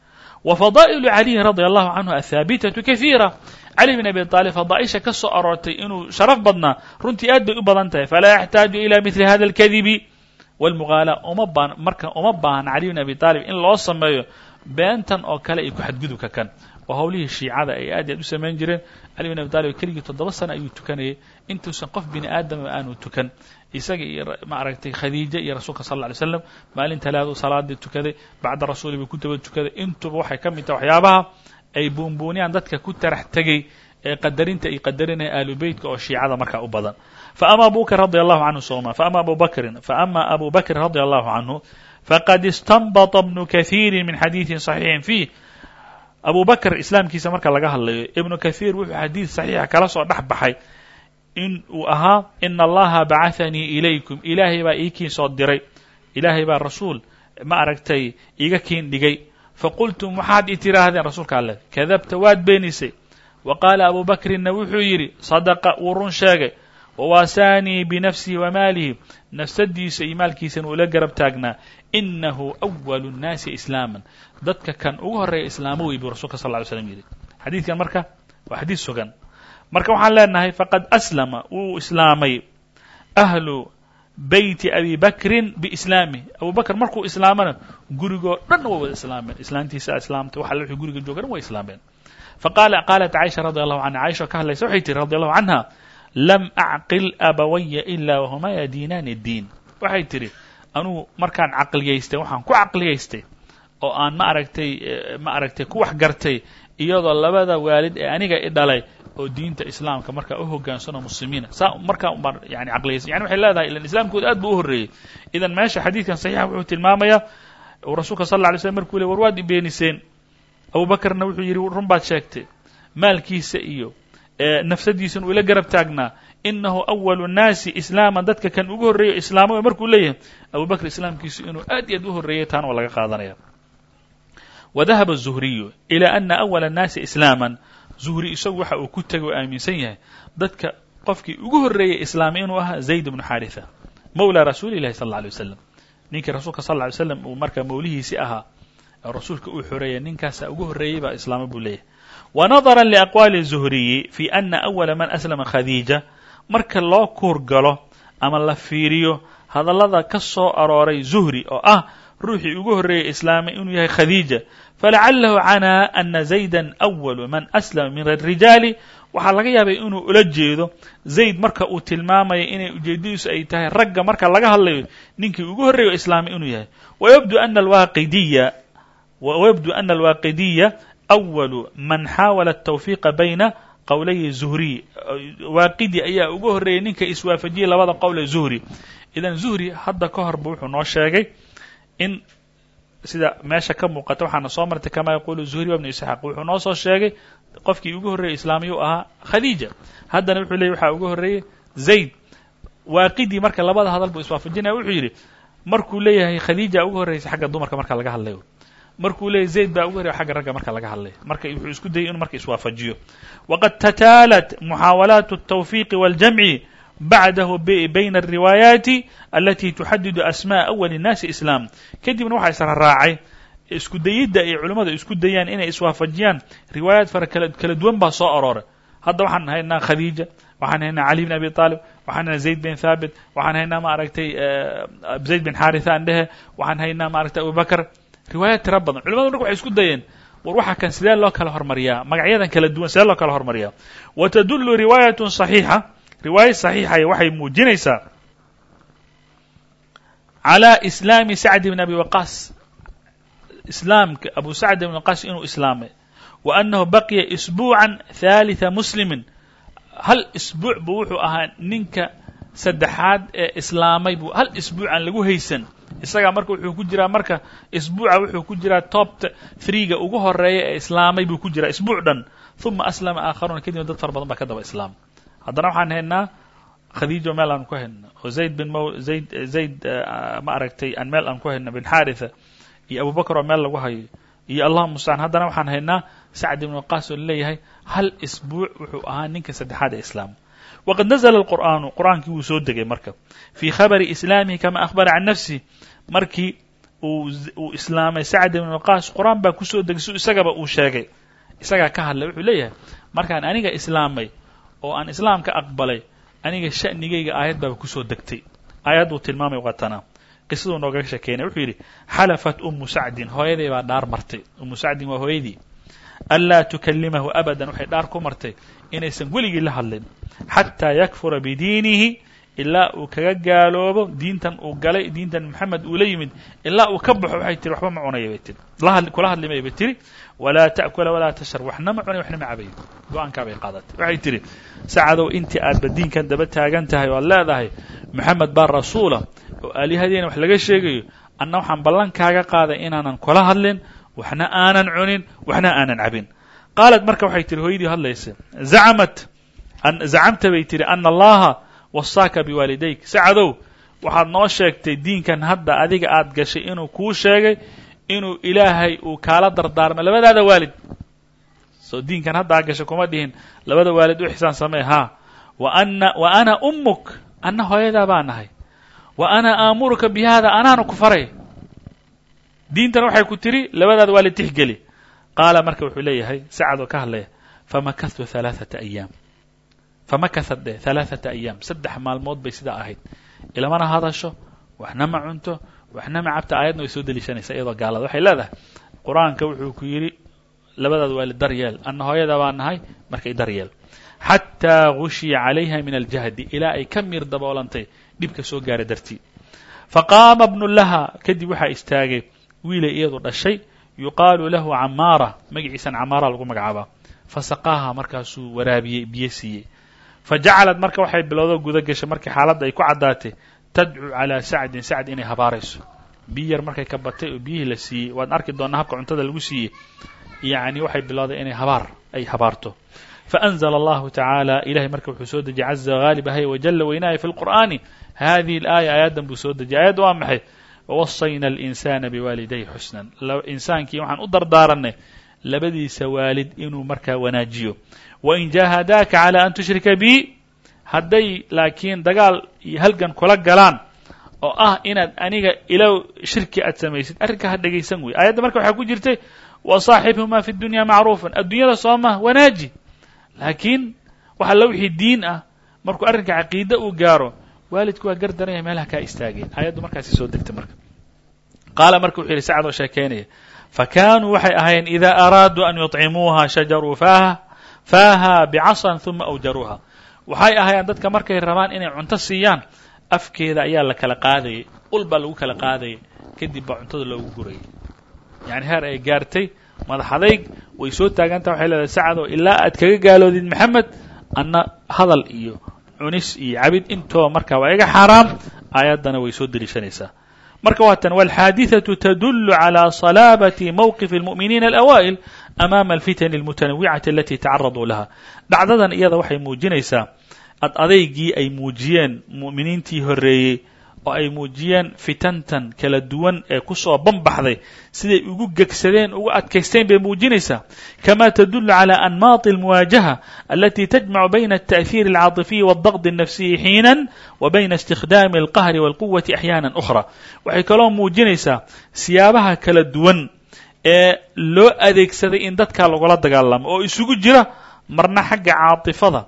fadaa'ilu caliyi radia allahu canhu athaabitatu kahiira cali bn abi aalib fadaaisha ka soo aroortay inuu sharaf badnaa runtii aad bay u badan tahay. Falaa yaxtaaju ila mili hada alkadibi wاlmugaala uma baan marka uma baahna cali bn abi aalib in loo sameeyo beentan oo kale iyo ku xadgudubka kan oo howlihii shiicada ay aad aad u samayn jireen. Cali bn abi aalib keligii toddoba sano ayuu tukanayay. Intuusan qof bini aadama aanu tukan. Isaga iyo ma aragtay khadiija iyo rasuulka sal lla alay slam maalin salaadii tukaday bacda rasuuli buu ku daba tukaday. Intuba waxay ka mid tahay waxyaabaha ay buunbuuniyaan dadka ku tarax tegay ee qadarinta ay qadarinaya aalu beytka oo shiicada markaa u badan. Faama abu bakr radi allahu canhu soma faama abu bakrin faama abu bakrin radi allahu canhu faqad istanbata bnu kahiiri min xadiidin صaxiixin fiih abu bakr islaamkiisa marka laga hadlayo ibnu kahiir wuxuu xadiid saxiixa kala soo dhex baxay in uu ahaa ina allaha bacahanii ilaykum. Ilaahay baa ii kiin soo diray. Ilaahay baa rasuul ma aragtay iga kiin dhigay. Faqultum waxaad i tiraahdeen rasuulka alleh kadabta waad beenisay. Wa qaala abu bakrinna wuxuu yidhi sadaqa wuu run sheegay wawaasaanii binafsihi wa maalihi nafsadiisa iyo maalkiisana uula garab taagnaa inahu أwalu الnaasi islaaman dadka kan ugu horeeya islaamo wey buu rasulka sal ly slam yidhi xadiidkan marka waa xadiid sugan marka waxaan leenahay faqad aslama wuu islaamay ahlu beyti abi bakrin biislaamih abu bakr markuu islaamana gurigoo dhan way wada islaameen islaantiisa islaamtay wax alle wxuu guriga jooga dhan way islaameen faqala qaalat caaisha radi allahu canha caaisha ka hadlaysa waxay tihi radi allahu canha lam acqil abawaya ilaa wahumaa yadiinaani diin waxay tidhi anugu markaan caqliyaystay waxaan ku caqliyaystay oo aan ma aragtay ma aragtay ku wax gartay iyadoo labada waalid ee aniga i dhalay oo diinta islaamka markaa u hogaansano muslimiina. Saa markaa baan yani caqliyaystay yani waxay leedahay ilan islaamkooda aad buu u horreeyey. Idan meesha xadiidkan saxiixa wuxuu tilmaamayaa uu rasuulka sal lla alay slm markuu le war waad beeniseen. Abu bakrna wuxuu yidhi run baad sheegtay maalkiisa iyo nafsadiisana uu ila garab taagnaa inahu awalu nnaasi islaaman dadka kan ugu horreeyo islaamaba markuu leeyahay abu bakr islaamkiisu inuu aad iyo aad u horreeyay taana waa laga qaadanaya. Wadahaba zuhriyu ilaa ana awala annaasi islaaman. Zuhri isagu waxa uu ku tegay oo aaminsan yahay dadka qofkii ugu horreeyay islaamay inuu ahaa zayd bnu xaritha mawla rasuuli llahi sal alla alay waslam ninkii rasuulka sal lla ly slam uu markaa mawlihiisi ahaa rasuulka uu xoreeyay ninkaasa ugu horreeyey baa islaama buu leeyahay wanadara liaqwaali zuhriyi fi ana awala man aslama khadiija marka loo kuur galo ama la fiiriyo hadallada ka soo arooray zuhri oo ah ruuxii ugu horreeyay islaamay inuu yahay khadiija falacalahu canaa ana zaydan awalu man aslama min arijaali waxaa laga yaabay inuu ula jeedo zayd marka uu tilmaamaya inay ujeedadiisu ay tahay ragga marka laga hadlayo ninkii ugu horreeya o islaamay inuu yahay wayabdu ana alwaaqidiya wayabdu ana alwaaqidiya أول man xaawala التwفiqa bayna qowlay zuhriy waaqidi ayaa ugu horreeyey ninka iswaafajiyey labada qowl ee zuhri idan zuhri hadda ka horba wuxuu noo sheegay in sida meesha ka muuqata waxaana soo martay kama yaquulu zuhri wa bnu isxaaq wuxuu noo soo sheegay qofkii ugu horreeyey islaamiyuu ahaa khadiija haddana wuxuu leeyay waxaa ugu horreeyey zayd waaqidii marka labada hadal buu iswaafajinaya wuxuu yidhi markuu leeyahay khadiija ugu horreysa xagga dumarka marka laga hadlayo markuu leeyahy zayd baa ugu horreya xagga ragga marka laga hadlay marka wuxuu isku dayay inuu marka iswaafajiyo waqad tataalat muxaawalaat الtawfiiqi wاljamci bacdahu bayna الriwaayaati alati tuxadidu asmaء awali الnaasi islaam kadibna waxaa israraacay isku dayidda ay culimmadu isku dayaan inay iswaafajiyaan riwaayaat fara kala duwan baa soo arooray hadda waxaan haynaa khadiija waxaan haynaa cali bn abi طaalib waxaan haynaa zayd bin thaabit waxaan haynaa ma aragtay zayd bin xaritha an dhehe waxaan haynaa ma aragtay abubakr riwaayaad tira badan culimadu marka waxay isku dayeen war waxa kan sidee loo kala hormariyaa magacyadan kala duwan sidee loo kala hormariyaa wa tadullu riwaayat صaxiixa riwaayad صaxiixay waxay muujinaysaa calى islaami sacd bn abi waqaas islaamka abu sacd ibn waqaas inuu islaamay wa annahu baqiya isbuuca ثaalitثa muslimi hal isbuuc buu wuxuu ahaa ninka saddexaad ee islaamay buu hal isbuuc aan lagu haysan. Isagaa marka wuxuu ku jiraa marka isbuuca wuxuu ku jiraa topta threega ugu horreeya ee islaamay buu ku jiraa isbuuc dhan. Uma aslama aakharuuna kadibna dad fara badan baa ka daba islaam. Haddana waxaan haynaa khadiijo meel aan ku hayna oo zayd bin m zayd zayd ma aragtay aan meel aan ku hayna bin xaritha iyo abubakr oo meel lagu hayo iyo allahuma mustacaan haddana waxaan haynaa sacd ibn waqaas oo la leeyahay hal isbuuc wuxuu ahaa ninka saddexaad ee islaam waqad nazla alqur'aanu qur'aankii wuu soo degay marka fii khabari islaamihi kama akhbara can nafsi markii uu islaamay sacd ibn waqaas qur'aan baa ku soo degay si isagaba uu sheegay isagaa ka hadlay wuxuu leeyahay markaan aniga islaamay oo aan islaamka aqbalay aniga sha'nigayga aayad baaba ku soo degtay aayadduu tilmaamay watana qisaduu noogaga shekeynay wuxuu yidhi xalafat umu sacdin hooyaday baa dhaar martay umu sacdin waa hooyadii anlaa tukalimahu abadan waxay dhaar ku martay inaysan weligii la hadlin. Xataa yakfura bidiinihi ilaa uu kaga gaaloobo diintan uu galay diintan moxamed uu la yimid ilaa uu ka baxo waxay tiri waxba ma cunaya bay tiri kula hadlimaya bay tiri walaa ta'kula walaa tashrab waxna ma cunay waxna ma cabayo. Go'aankaa bay qaadatay. Waxay tiri sacadow intii aadba diinkan daba taagan tahay o aad leedahay moxamed baa rasuula oo aalihadiina wax laga sheegayo anna waxaan ballankaaga qaaday inaanan kula hadlin waxna aanan cunin waxna aanan cabin qaalat marka waxay tihi hooyadii hadlaysa zacamat zacamta bay tihi ana allaha wasaaka biwaalidayk sacadow waxaad noo sheegtay diinkan hadda adiga aad gashay inuu kuu sheegay inuu ilaahay uu kaala dardaarmay labadaada waalid soo diinkan hadda aad gashay kuma dhihin labada waalid u ixsaan samee haa wa ana wa ana ummuk anna hooyadaa baa nahay wa ana aamuruka bi hada anaana ku faray diintan waxay ku tiri labadaada waalid tixgeli qaala marka wuxuu leeyahay sacad oo ka hadlaya famakahtu halaaثata ayaam famakahad dheh halaaثata ayaam saddex maalmood bay sidaa ahayd ilamana hadasho waxna ma cunto waxna ma cabta aayadna way soo deliishanaysaa iyadoo gaalada waxay leedahay qur'aanka wuxuu ku yidhi labadaada waalid daryeel anna hooyada baa nahay markay daryeel xataa gushiya calayha min aljahdi ilaa ay ka miir daboolantay dhibka soo gaara dartii faqaama bnu laha kadib waxaa istaagay wiilay iyadu dhashay yuqaalu lahu camaara magaciisan camaara lagu magacaabaa fasaqaaha markaasuu waraabiyey biyo siiyey fa jacalad marka waxay bilowdo guda gashay markii xaaladda ay ku caddaatay tadcuu calaa sacdin sacd inay habaarayso biyo yar markay ka batay oo biyihii la siiyey waad arki doonaa habka cuntada lagu siiyey yacni waxay bilowday inay habaar ay habaarto faأnzla allahu tacaala ilahay marka wuxuu soo dejiyey caza haalib ahay weynaaya fi lqur'aani hadihi اlaaya aayaddan buu soo dejiyay aayadda waa maxay wawasayna alinsana biwaaliday xusnan insaankii waxaan u dardaaranay labadiisa waalid inuu markaa wanaajiyo wain jahadaaka calى an tushrika bi hadday laakiin dagaal iyo halgan kula galaan oo ah inaad aniga ilow shirki aad samaysid arrinka ha dhegaysan wey aayadda marka waxaa ku jirtay wasaaxibhuma fi dunya macruufan addunyada sooma wanaaji laakiin wax alla wixii diin ah markuu arrinka caqiide uu gaaro waalidku waa gardaranaya meelaha kaa istaageen aayaddu markaasi soo degtay marka. Qaala marka wuxuu yidhi sacad oo sheekeynaya fakaanuu waxay ahaayeen idaa araaduu an yuطcimuuha shajaruu faaha faaha bicasan ثuma awjaruuha. Waxay ahaayeen dadka markay rabaan inay cunto siiyaan afkeeda ayaa la kala qaadayay ul baa lagu kala qaadayay kadib baa cuntada loogu gurayay. Yani heer ay gaartay madax adayg way soo taagantaha waxay leedahay sacado ilaa aad kaga gaaloodid maxamed anna hadal iyo cunis iyo cabid intooba marka waa iga xaaraam aayaddana way soo deliishanaysaa marka waa tan walxaadiثaةu tadul calى صalaabati mowqif اlmu'miniina alأwaa'il amaama alfitan اlmutanawicati alati tacaraduu laha dhacdadan iyada waxay muujinaysaa ad adaygii ay muujiyeen mu'miniintii horeeyey oo ay muujiyeen fitantan kala duwan ee ku soo banbaxday siday ugu gegsadeen ugu adkaysteen bay muujinaysaa kama tadulu calى anmaati اlmuwaajaha alati tajmacu bayna التأثيir الcaaطifiyi والضغط النafsiyi xiina wa bayna اstikdaami الqahri والquwati أxyaana أkhra waxay kaloo muujinaysaa siyaabaha kala duwan ee loo adeegsaday in dadka lagula dagaalamo oo isugu jira marna xagga caaطifada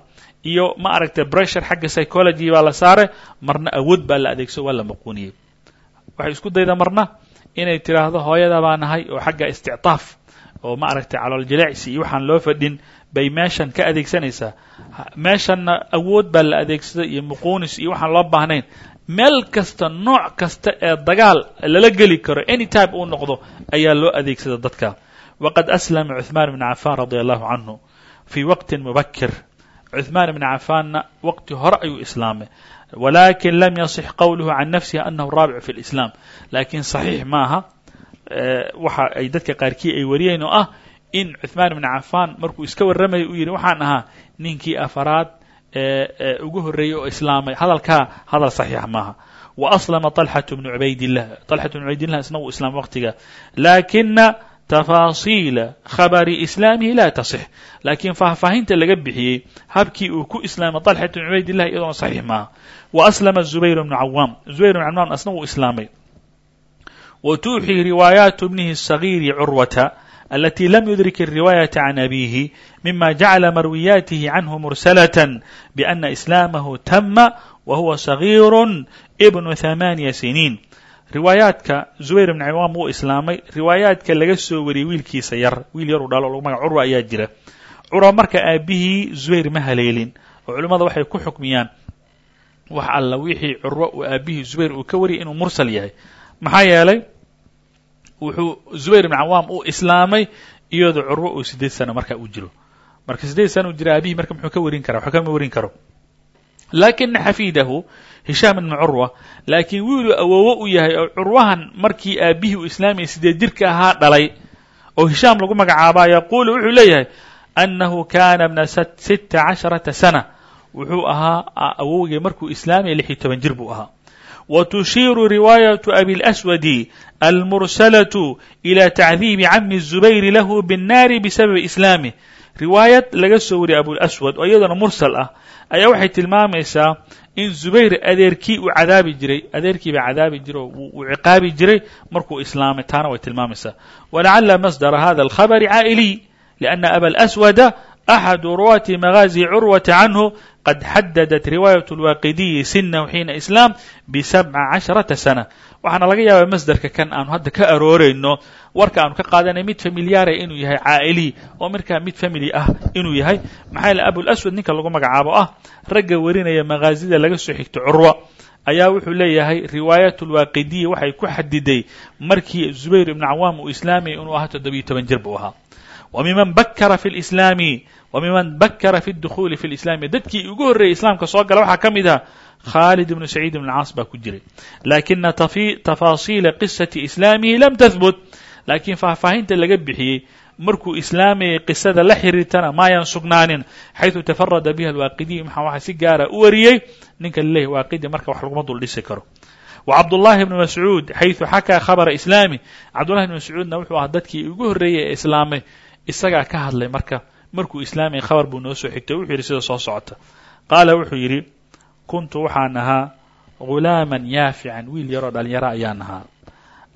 iyo ma aragtay bressure xagga psychology baa la saare marna awood baa la adeegso waa la maquuniyey. Waxay isku dayda marna inay tiraahdo hooyada baa nahay oo xagga istictaaf oo ma aragtay calool jilecsi iyo waxaan loo fadhin bay meeshan ka adeegsanaysaa meeshanna awood baa la adeegsaday iyo muquunis iyo waxaan loo baahnayn. Meel kasta nooc kasta ee dagaal lala geli karo any type uu noqdo ayaa loo adeegsada dadka. Waqad aslama cuثmaan bn cafan radi allahu canhu fii waqti mubakir cuثmaan bn cafaanna waqti hore ayuu islaamay walakin lam yaصix qowluhu can nafsihi anahu raabic fi اlislaam lakin صaxiix maaha waxa ay dadka qaarkii ay wariyeen oo ah in cuثmaan bn cafaan markuu iska warramayay uu yidhi waxaan ahaa ninkii afaraad ee ugu horreeyey oo islaamay hadalkaa hadal صaxiix maaha wa aslama طalxaة bn cubaydillah طalxaة bn cubaydillah isna wuu islaamay waqtiga lakina tafaasiila khabari islaamihi laa tasix laakiin faahfaahinta laga bixiyey habkii uu ku islaamay طalxat bn cubaydillah iyadoona saxiix maaha wa aslama zubayr bnu cawaam zubayr bn cawaam asna wuu islaamay wa tuuxii riwaayaatu bnihi الصagiiri curwata alati lam yudrik الriwaayaةa can abihi mima jacala marwiyaatihi canhu murslaة bأna islaamahu tama wa huwa صagiir bnu ثamaaniya siniin riwaayaadka zubayr ibn cawaam wuu islaamay riwaayaadka laga soo wariyey wiilkiisa yar wiil yaruu dhalo lagu magac curwa ayaa jira. Curwa marka aabihii zubayr ma haleelin oo culimmada waxay ku xukmiyaan wax alla wixii curwo uu aabihii zubayr uu ka wariyay inuu mursal yahay. Maxaa yeelay wuxuu zubayr ibn cawaam uu islaamay iyadoo curwo uu siddeed sano marka uu jiro. Marka siddeed sana uu jira aabihii marka muxuu ka warin kara waxba kama warin karo. Lakina xafiidahu hishaam ibnu curwa laakiin wiiluu awoowo u yahay oo curwahan markii aabihii uu islaamaya sideed jirka ahaa dhalay oo hishaam lagu magacaabaa yaquulu wuxuu leeyahay annahu kana bna sita casharata sana wuxuu ahaa awowgay markuu islaamaya lix iyo toban jir buu ahaa wa tushiiru riwaayaةu abi اlaswadi almursalatu ila tacdiibi cami الzubayri lahu biالnaari bisababi islaamih riwaayad laga soo wariyay abulaswad oo iyaduna mursal ah ayaa waxay tilmaamaysaa in zubayr adeerkii uu cadaabi jiray adeerkii baa cadaabi jiray oo uu ciqaabi jiray markuu islaamay taana way tilmaamaysaa walacala masdara hada alkhabari caa'iliy liأna aba alaswada axadu ruwaati magaazi curwata canhu qad xadadat riwaayaة اlwaaqidiyi sinahu xiina islaam bisabca casharata sana waxaana laga yaabaa masderka kan aanu hadda ka aroorayno warka aanu ka qaadanay mid familiyaara inuu yahay caa'ili oo markaa mid family ah inuu yahay maxaa yaele abulaswad ninka lagu magacaabo ah ragga warinaya makaazida laga soo xigto curwa ayaa wuxuu leeyahay riwaayat lwaaqidiya waxay ku xadiday markii zubayr ibnu cawaam uu islaamaya inuu ahaa toddobiyo toban jir buu ahaa wamiman bakara fi lislaami wamiman bakara fi dukhuuli fi lislaami dadkii ugu horreeyey islaamka soo gala waxaa ka mid ah khaalid ibnu saciid ibn caas baa ku jiray lakina tafaasiila qisati islaamihi lam tahbut laakiin faahfaahinta laga bixiyey markuu islaamayay qisada la xiriirtana maayaan sugnaanin xayثu tafarada biha alwaaqidiy maxaa waxa si gaara u wariyey ninka laleeyahy waaqidi marka wax laguma dul dhisi karo wcabdullahi bn mascuud xayثu xakaa khabara islaami dadkii ugu horreeyey ee islaamay isagaa ka hadlay marka markuu islaamay khabar buu noo soo xigtay wuxuu yidhi sida soo socota. Qaala wuxuu yidhi kuntu waxaan ahaa ghulaaman yaafican wiil yaroo dhallinyaro ayaan ahaa.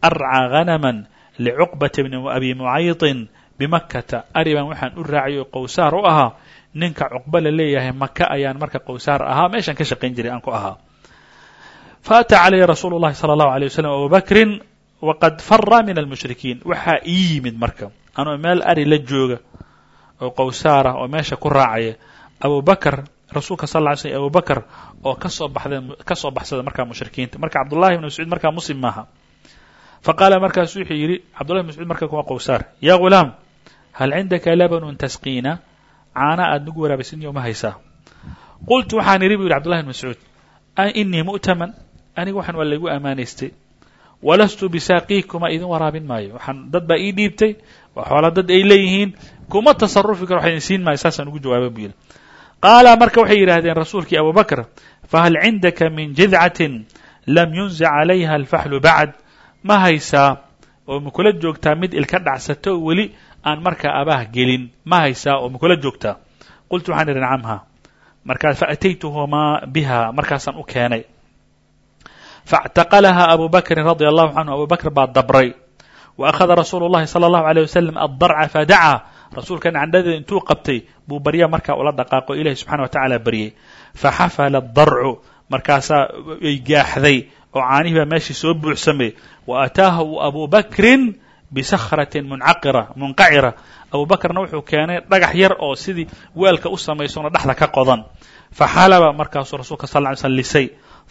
Arcaa hanaman licuqbata bni abi mucaytin bimakkata. Ariban waxaan u raacay oo qowsaar u ahaa. Ninka cuqba la leeyahay maka ayaan marka qowsaar ahaa. Meeshaan ka shaqayn jiray aan ku ahaa. Fa ataa calaya rasuulu llahi sala allahu alay wasalam abubakrin waqad fara min almushrikiin. Waxaa ii yimid marka anoo meel ari la jooga oo qowsaar oo meesha ku raacaya abu bakr rasuulka sal ly slm abu bakr oo ka soo baxda ka soo baxsada markaa mushrikiinta. Marka cabdullahi bn mascuud markaa muslim maaha. Faqaala markaasu wuxuu yidhi cabdullahi bn mascuud marka waa qowsaar ya ghulaam hal cindaka labanun tasqiina? Caana aad nagu waraabaysidniyo ma haysaa qultu waxaan idhi bu yidhi cbdullahi bn mascuud inii mu'taman aniga waxaan waa laygu ammaanaystay walastu bisaaqiikuma idin waraabin maayo. Waxaan dad baa ii dhiibtay waa xoola dad ay leeyihiin kuma tasarufi karo wax idin siin maayo saasaan ugu jawaaba bu yidhi. Qaala marka waxay yidhaahdeen rasuulkii abu bakr fahal cindaka min jidcatin lam yunzic calayha alfaxlu bacd? Ma haysaa oo ma kula joogtaa mid ilka dhacsato oo weli aan markaa abaah gelin? Ma haysaa oo ma kula joogtaa? Qultu waxaan idhi nacamha markaa faataytuhumaa biha markaasaan u keenay. Faاctaqalaha abu bakrin radia allahu canhu abu bakr baa dabray wa akhada rasuulu llahi salى allahu alيyه wasalam addarca fadacaa rasuulkan candhadeeda intuu qabtay buu barya markaa ula dhaqaaqo ilahi subxana wa tacaala baryey faxafala adarcu markaasaa ay gaaxday oo caanihii baa meeshii soo buuxsamay wa ataahu abu bakrin bisakhratin muncaqira munkacira abu bakrna wuxuu keenay dhagax yar oo sidii weelka u samaysona dhexda ka qodan faxalaba markaasuu rasuulka sal ly slm lisay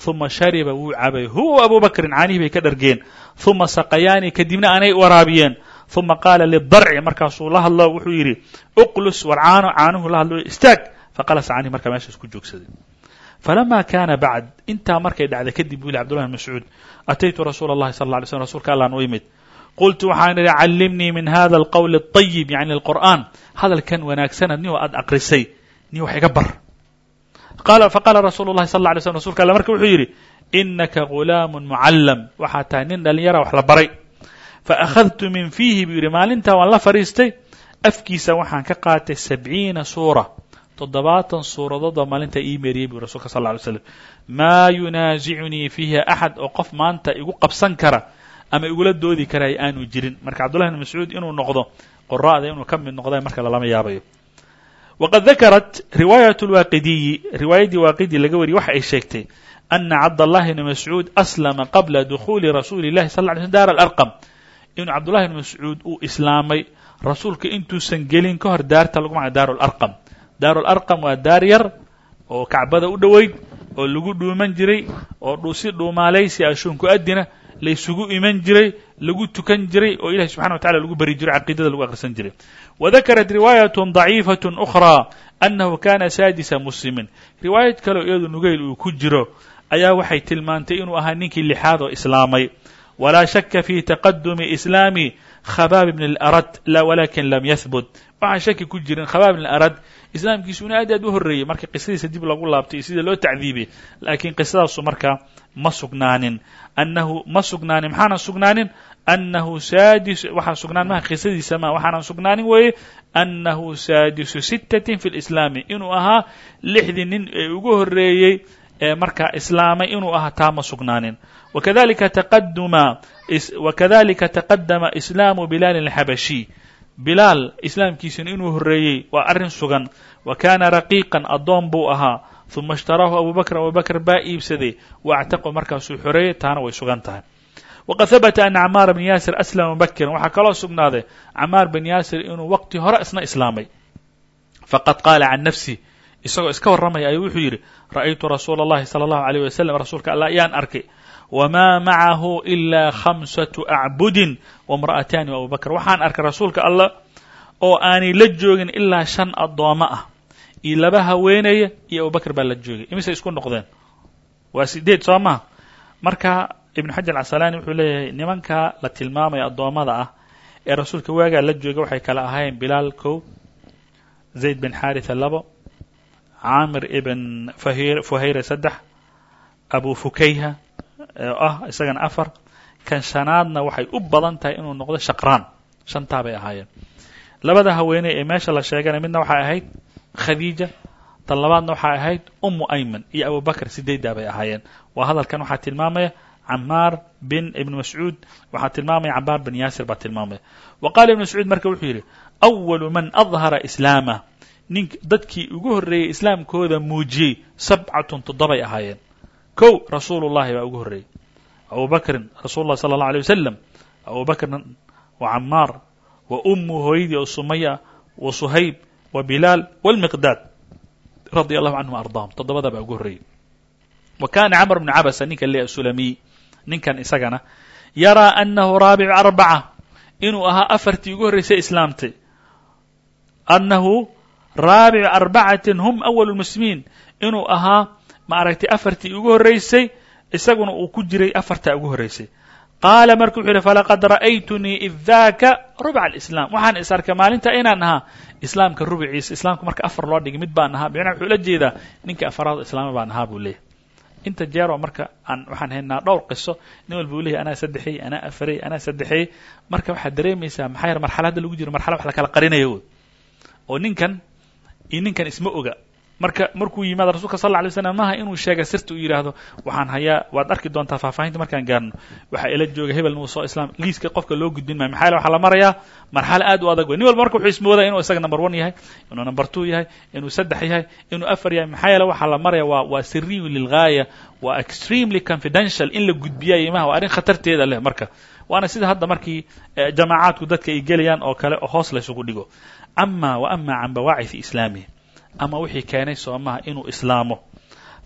uma shariba wuu cabay huwa abu bakrin caanihii bay ka dhargeen uma saqayaani kadibna anay waraabiyeen uma qaala lidarci markaasuu la hadlo wuxuu yidhi uqlus war caano caanuhu la hadlo istaag faqalas caanihi markaa meeshaas ku joogsaday falama kaana bacd intaa markay dhacday kadib wiil cbdullahi bn mascuud ataytu rasuul allahi sal alla alay slm rsulka allaan u imid qultu waxaan idhi callimnii min hada alqowli اطayib yacni alqur'aan hadalkan wanaagsanad niw aad aqrisay ni wax iga bar faqaala rasuulu llahi sal alay slm rsulka alla marka wuxuu yidhi inaka gulaamu mucallam waxaa tahay nin dhalinyara wax la baray faakhadtu min fiihi buu yidhi maalintaa waan la fadhiistay afkiisa waxaan ka qaatay sabciina suura toddobaatan suuradood baa maalintaa ii meeriyey buu rasulka sal lla alay slam maa yunaasicunii fiiha axad oo qof maanta igu qabsan kara ama igula doodi karaya aanu jirin marka cabdullahi bn mascuud inuu noqdo qora'da inuu ka mid noqda marka lalama yaabayo waqad dakarat riwaayat lwaaqidiyi riwaayaddii waaqidi laga wariyey waxa ay sheegtay ana cabdallahi bni mascuud aslama qabla dukhuuli rasuuli llahi sal ly slm daar alarqam inuu cabdullahi bni mascuud uu islaamay rasuulka intuusan gelin ka hor daarta lagu maca daaru larqam daaru larqam waa daar yar oo kacbada u dhoweyd oo lagu dhuuman jiray oo dhuusi dhuumaalaysi ashuunku adina laysugu iman jiray lagu tukan jiray oo ilahi subxana wa tacala lagu bari jiray caqiidada lagu akhrisan jiray wadakarat riwaayat ضaciifaة أkhraa annahu kana saadisa muslimin riwaayad kaleo iyadu nugayl uu ku jiro ayaa waxay tilmaantay inuu ahaa ninkii lixaad oo islaamay walaa shaka fi taqadumi islaami khabaab bn اlarad walakin lam yahbut waxaan shaki ku jirin khabaab bn arad islaamkiisuna aad aad u horreeyey marka qisadiisa dib lagu laabtay sida loo tacdiibiyey laakiin qisadaasu markaa ma sugnaanin. Annahu ma sugnaanin. Maxaanan sugnaanin? Annahu saadis waxaan sugnaan maha qisadiisa ma waxaanan sugnaanin weeye annahu saadisu sittatin fi lislaami inuu ahaa lixdii nin ee ugu horreeyey ee markaa islaamay inuu ahaa taa ma sugnaanin. Wakadalika taqaduma wakadalika taqadama islaamu bilaalin alxabashiy bilaal islaamkiisuna inuu horreeyey waa arrin sugan wa kaana raqiiqan addoon buu ahaa uma ishtaraahu abu bakr abu bakr baa iibsaday wa actaqu markaasuu xoreeyey taana way sugan tahay waqad habata ana camaar bn yaasir aslama mubakiran waxaa kaloo sugnaaday camaar bin yaasir inuu waqti hore isna islaamay faqad qaala can nafsi isagoo iska warramaya ayuu wuxuu yidhi ra'aytu rasuula اllahi salى اllahu alيyh wasalam rasuulka allah ayaan arkay wmaa macahu ilaa khamsatu acbudin wamra'ataani wa abu bakr waxaan arkay rasuulka allah oo aanay la joogin ilaa shan addoommo ah iyo laba haweenaya iyo abubakr baa la joogay imise isku noqdeen waa sideed soo maha marka ibnu xajar casalaani wuxuu leeyahay nimankaa la tilmaamaya addoommada ah ee rasuulka waagaa la jooga waxay kala ahaayeen bilaal kow zayd bin xaritha labo caamir ibn fuhayre saddex abu fukayha ah isagana afar. Kan shanaadna waxay u badan tahay inuu noqdo shaqraan. Shantaa bay ahaayeen. Labada haweeney ee meesha la sheegana midna waxay ahayd khadiija tan labaadna waxay ahayd ummu ayman iyo abu bakr sideeddaa bay ahaayeen. Waa hadalkan waxaa tilmaamaya camaar bin ibn mascuud waxaa tilmaamaya camaar bin yaasir baa tilmaamaya. Wa qaala ibn mascuud marka wuxuu yidhi awalu man adhara islaamah nink dadkii ugu horreeyey islaamkooda muujiyey sabcatun toddobay ahaayeen kow rasuulu llahi baa ugu horreeyey. Abu bakrin rasul lah sala allah alay wasalam abu bakrin wa camaar wa ummu hooyadii oo sumaya wa suhayb wa bilaal wاlmiqdaad radia allahu canhum ardaahum. Toddobadaa baa ugu horreeyey. Wa kana camr bnu cabasa ninka le sulamiy ninkan isagana yaraa anahu raabicu arbaca inuu ahaa afartii ugu horreysay islaamtay annahu raabicu arbacatin hum awalu lmuslimiin inuu ahaa ma aragtay afartii ugu horraysay isaguna uu ku jiray afartaa ugu horraysay qaala marka wuxuu yidhi falaqad ra'aytunii id daaka rubca alislaam waxaan is arkay maalinta inaan ahaa islaamka rubiciisa islaamka marka afar loo dhigay mid baan ahaa bimacnaa wuxuu la jeedaa ninka afaraad islaama baan ahaa buu leeyahy inta jeeroo marka aan waxaan haynaa dhowr qiso nin walba uu anaa saddexey anaa afarey anaa saddexey marka waxaad dareemaysaa maxaa yar marxaladda lagu jiro marxalad wax la kala oo ninkan iyo ninkan isma oga marka markuu yimaado rasulka sal alay slam maaha inuu sheega sirta uu yidhaahdo waxaan hayaa waad arki doontaa faahfaahinta markaan gaarno. Waxaa ila jooga hebel nuu soo islaam liiska qofka loo gudbin maayo. Maxaa waxaa la marayaa? Marxalo aad u adag wey nin walba marka wuxuu ismoodaa inuu isaga number one yahay inuu number two yahay inuu saddex yahay inuu afar yahay. Maxaa yeele waxaa la maraya waa waa siriyu lilgaaya waa extremely confidential in la gudbiya imaha waa arrin khatarteeda leh marka. Waana sida hadda markii jamaacaadku dadka ay gelayaan oo kale oo hoos laysugu dhigo. Ama wa ama can bawaacithi islaamihi ama wixii keenay soomaha inuu islaamo.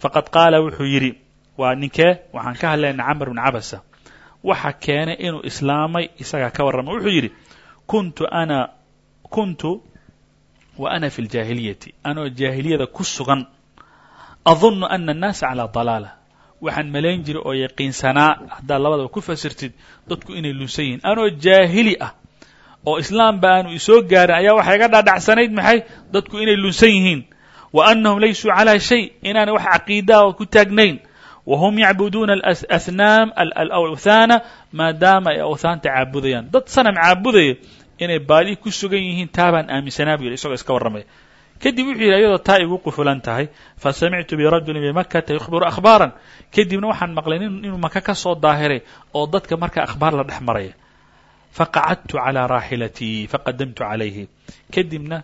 Faqad qaala wuxuu yidhi waa ninkee waxaan ka hadlayna camr bn cabasa. Waxa keenay inuu islaamay isagaa ka warrama. Wuxuu yidhi kuntu ana kuntu wa ana fi ljaahiliyati anoo jaahiliyada ku sugan adunnu ana annaasa calaa dalaala. Waxaan malayn jiray oo yaqiinsanaa haddaad labadaba ku fasirtid dadku inay lunsan yihiin. Anoo jaahili ah oo islaamba aanu isoo gaarin ayaa waxay iga dhaadhacsanayd maxay? Dadku inay lunsan yihiin. Wa annahum laysuu calaa shay inaanay wax caqiidaa ku taagnayn. Wa hum yacbuduuna aahnaam alawthaana maadaama ay awthaanta caabudayaan. Dad sanam caabudaya inay baadi ku sugan yihiin taabaan aaminsanaa bu yidhi isagoo iska warramaya. Kadib wuxuu yidhi ayadoo taa igu qufulan tahay fa samictu birajulin bimakata yukhbiru akhbaaran. Kadibna waxaan maqlay inuu maka ka soo daahiray oo dadka markaa akhbaar la dhex maraya faqacadtu calaa raaxilatii faqadamtu calayhi kadibna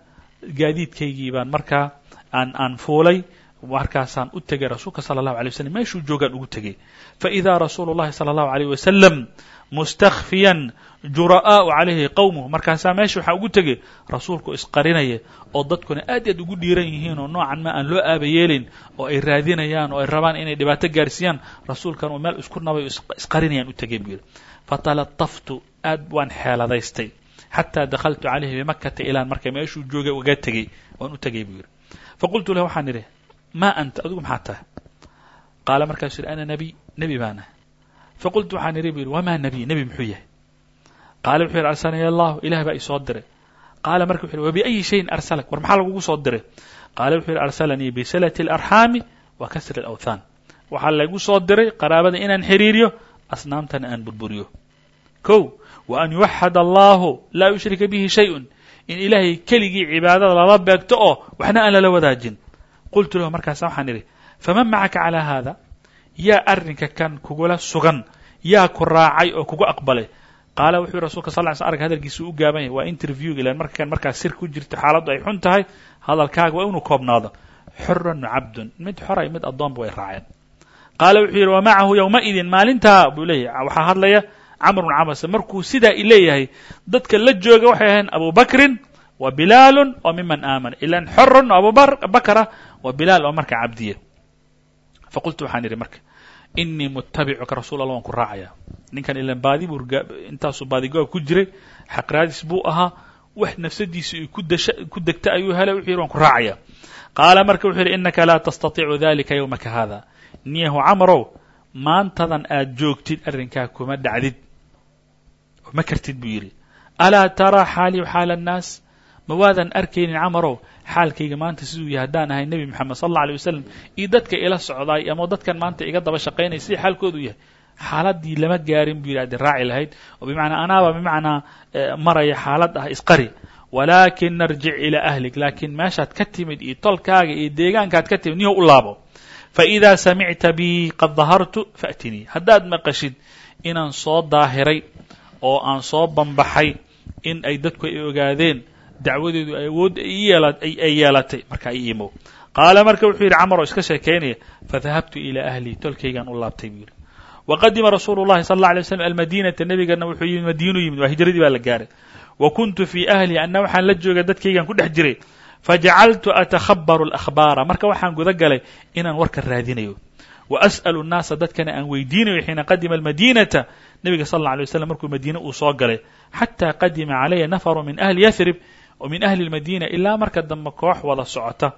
gaadiidkaygii baan markaa aan aan fuulay markaasaan u tegay rasuulka sala allahu alay waslm meeshuu joogaan ugu tegay faidaa rasuulu llahi sala allahu alayh wasalam mustakfiyan jura'aau calayhi qowmuhu markaasaa meesha waxaa ugu tegay rasuulku isqarinaya oo dadkuna aad aad ugu dhiiran yihiin oo noocan ma aan loo aaba yeelin oo ay raadinayaan oo ay rabaan inay dhibaato gaarsiiyaan rasuulkan uu meel isku nabay isqarinayaan u tegay buu yidhi fatalataftu aad waan xeeladaystay. Xataa dakhaltu calayhi bimakata ilaan marka meeshuu joogay uga tegey waan u tegay buu yidhi. Faqultu lah waxaan idhi maa anta adigu maxaa tahay? Qaala markaasuu yidhi ana nebiy nebi baan ahay faqultu waxaan idhi bu yidhi wamaa nebiy nebi muxuu yahay? Qaala wuxuu yidhi arsalani allahu ilah baa isoo diray. Qaala marka wuxu yidhi wabiayi shayin arsalak? War maxaa lagugu soo diray? Qaala wuxuu yidhi arsalanii bisilati alarxaami wa kasri alawthaan. Waxaa laygu soo diray qaraabada inaan xiriiriyo asnaamtana aan burburiyo. Kow wa an yuwaxad allahu laa yushrika bihi shayun. In ilaahay keligii cibaadada lala beegto oo waxna aan lala wadaajin. Qultu lahu markaasa waxaan idhi faman macaka calaa haada? Yaa arrinka kan kugula sugan yaa ku raacay oo kugu aqbalay? Qaala wuxuu rasulka sal ly sl arg hadalkiisu u gaaban yahy waa interviewga ilan marka kan markaa sir ku jirto xaaladdu ay xun tahay hadalkaaga waa inuu koobnaado. Xurun cabdun. Mid xoray mid addoonba way raaceen. Qaala wuxuu yidhi wa macahu yowmaidin maalintaa? Buu leeyahy waxaa hadlaya camr bn cabase markuu sidaa i leeyahay dadka la jooga waxay ahayn abu bakrin wa bilaalun oo miman aamana. Ilan xorun oo abubakra wa bilaal oo marka cabdiya faqultu waxaan idhi marka inii mutabicuka rasul allah waan ku raacaya. Ninkan ilan baadi buu intaasuu baadigoob ku jiray xaqraadis buu ahaa wax nafsadiisa ay ku degta ayuu helay wuxuu yidhi waan ku raacaya. Qaala marka wuxuu yidhi inaka laa tastatiicu dalika yowmaka hada niyahu camrow maantadan aad joogtid arrinkaa kuma dhacdid ma kartid buu yidhi. Alaa taraa xaalii xaala annaas? Ma waadan arkaynin camarow xaalkayga maanta siduu yahay haddaan ahay nebi moxamed sal alla alay wasalam iyo dadka ila socdaay ama dadkan maanta iga daba shaqaynaya sidii xaalkoodu yahay? Xaaladii lama gaarin buu yidhi adi raaci lahayd oo bimacnaa anaaba bimacnaa maraya xaalad ah isqari. Walaakin narjic ilaa ahlik laakiin meeshaad ka timid iyo tolkaaga iyo deegaankaad ka timid niyow u laabo. Faidaa samicta bii qad dahartu faatinii haddaad maqashid inaan soo daahiray oo aan soo bambaxay in ay dadku ay ogaadeen dacwadeedu ay awood ay yeelatay. Markaa i imow qaala marka wuxuu yidhi camar oo iska sheekaynaya fadahabtu ilaa ahlii tolkaygaan u laabtay buu yidhi. Waqadima rasuulu llahi sal alla alay waslam almadiinata. Nebigana wuxuu yimid madiinu yimid waa hijradii baa la gaaray. Wa kuntu fii ahli anna waxaan la jooga dadkaygaan ku dhex jiray. Fajacaltu atakhabaru alakhbaara. Marka waxaan guda galay inaan warka raadinayo. Wa as'alu nnaasa dadkana aan weydiinayo xiina qadima almadiinata nebiga sal alla alay waslam markuu madiine uu soo galay xataa qadima calaya nafaru min ahli yathrib oo min ahli lmadiina ilaa marka dambe koox wada socota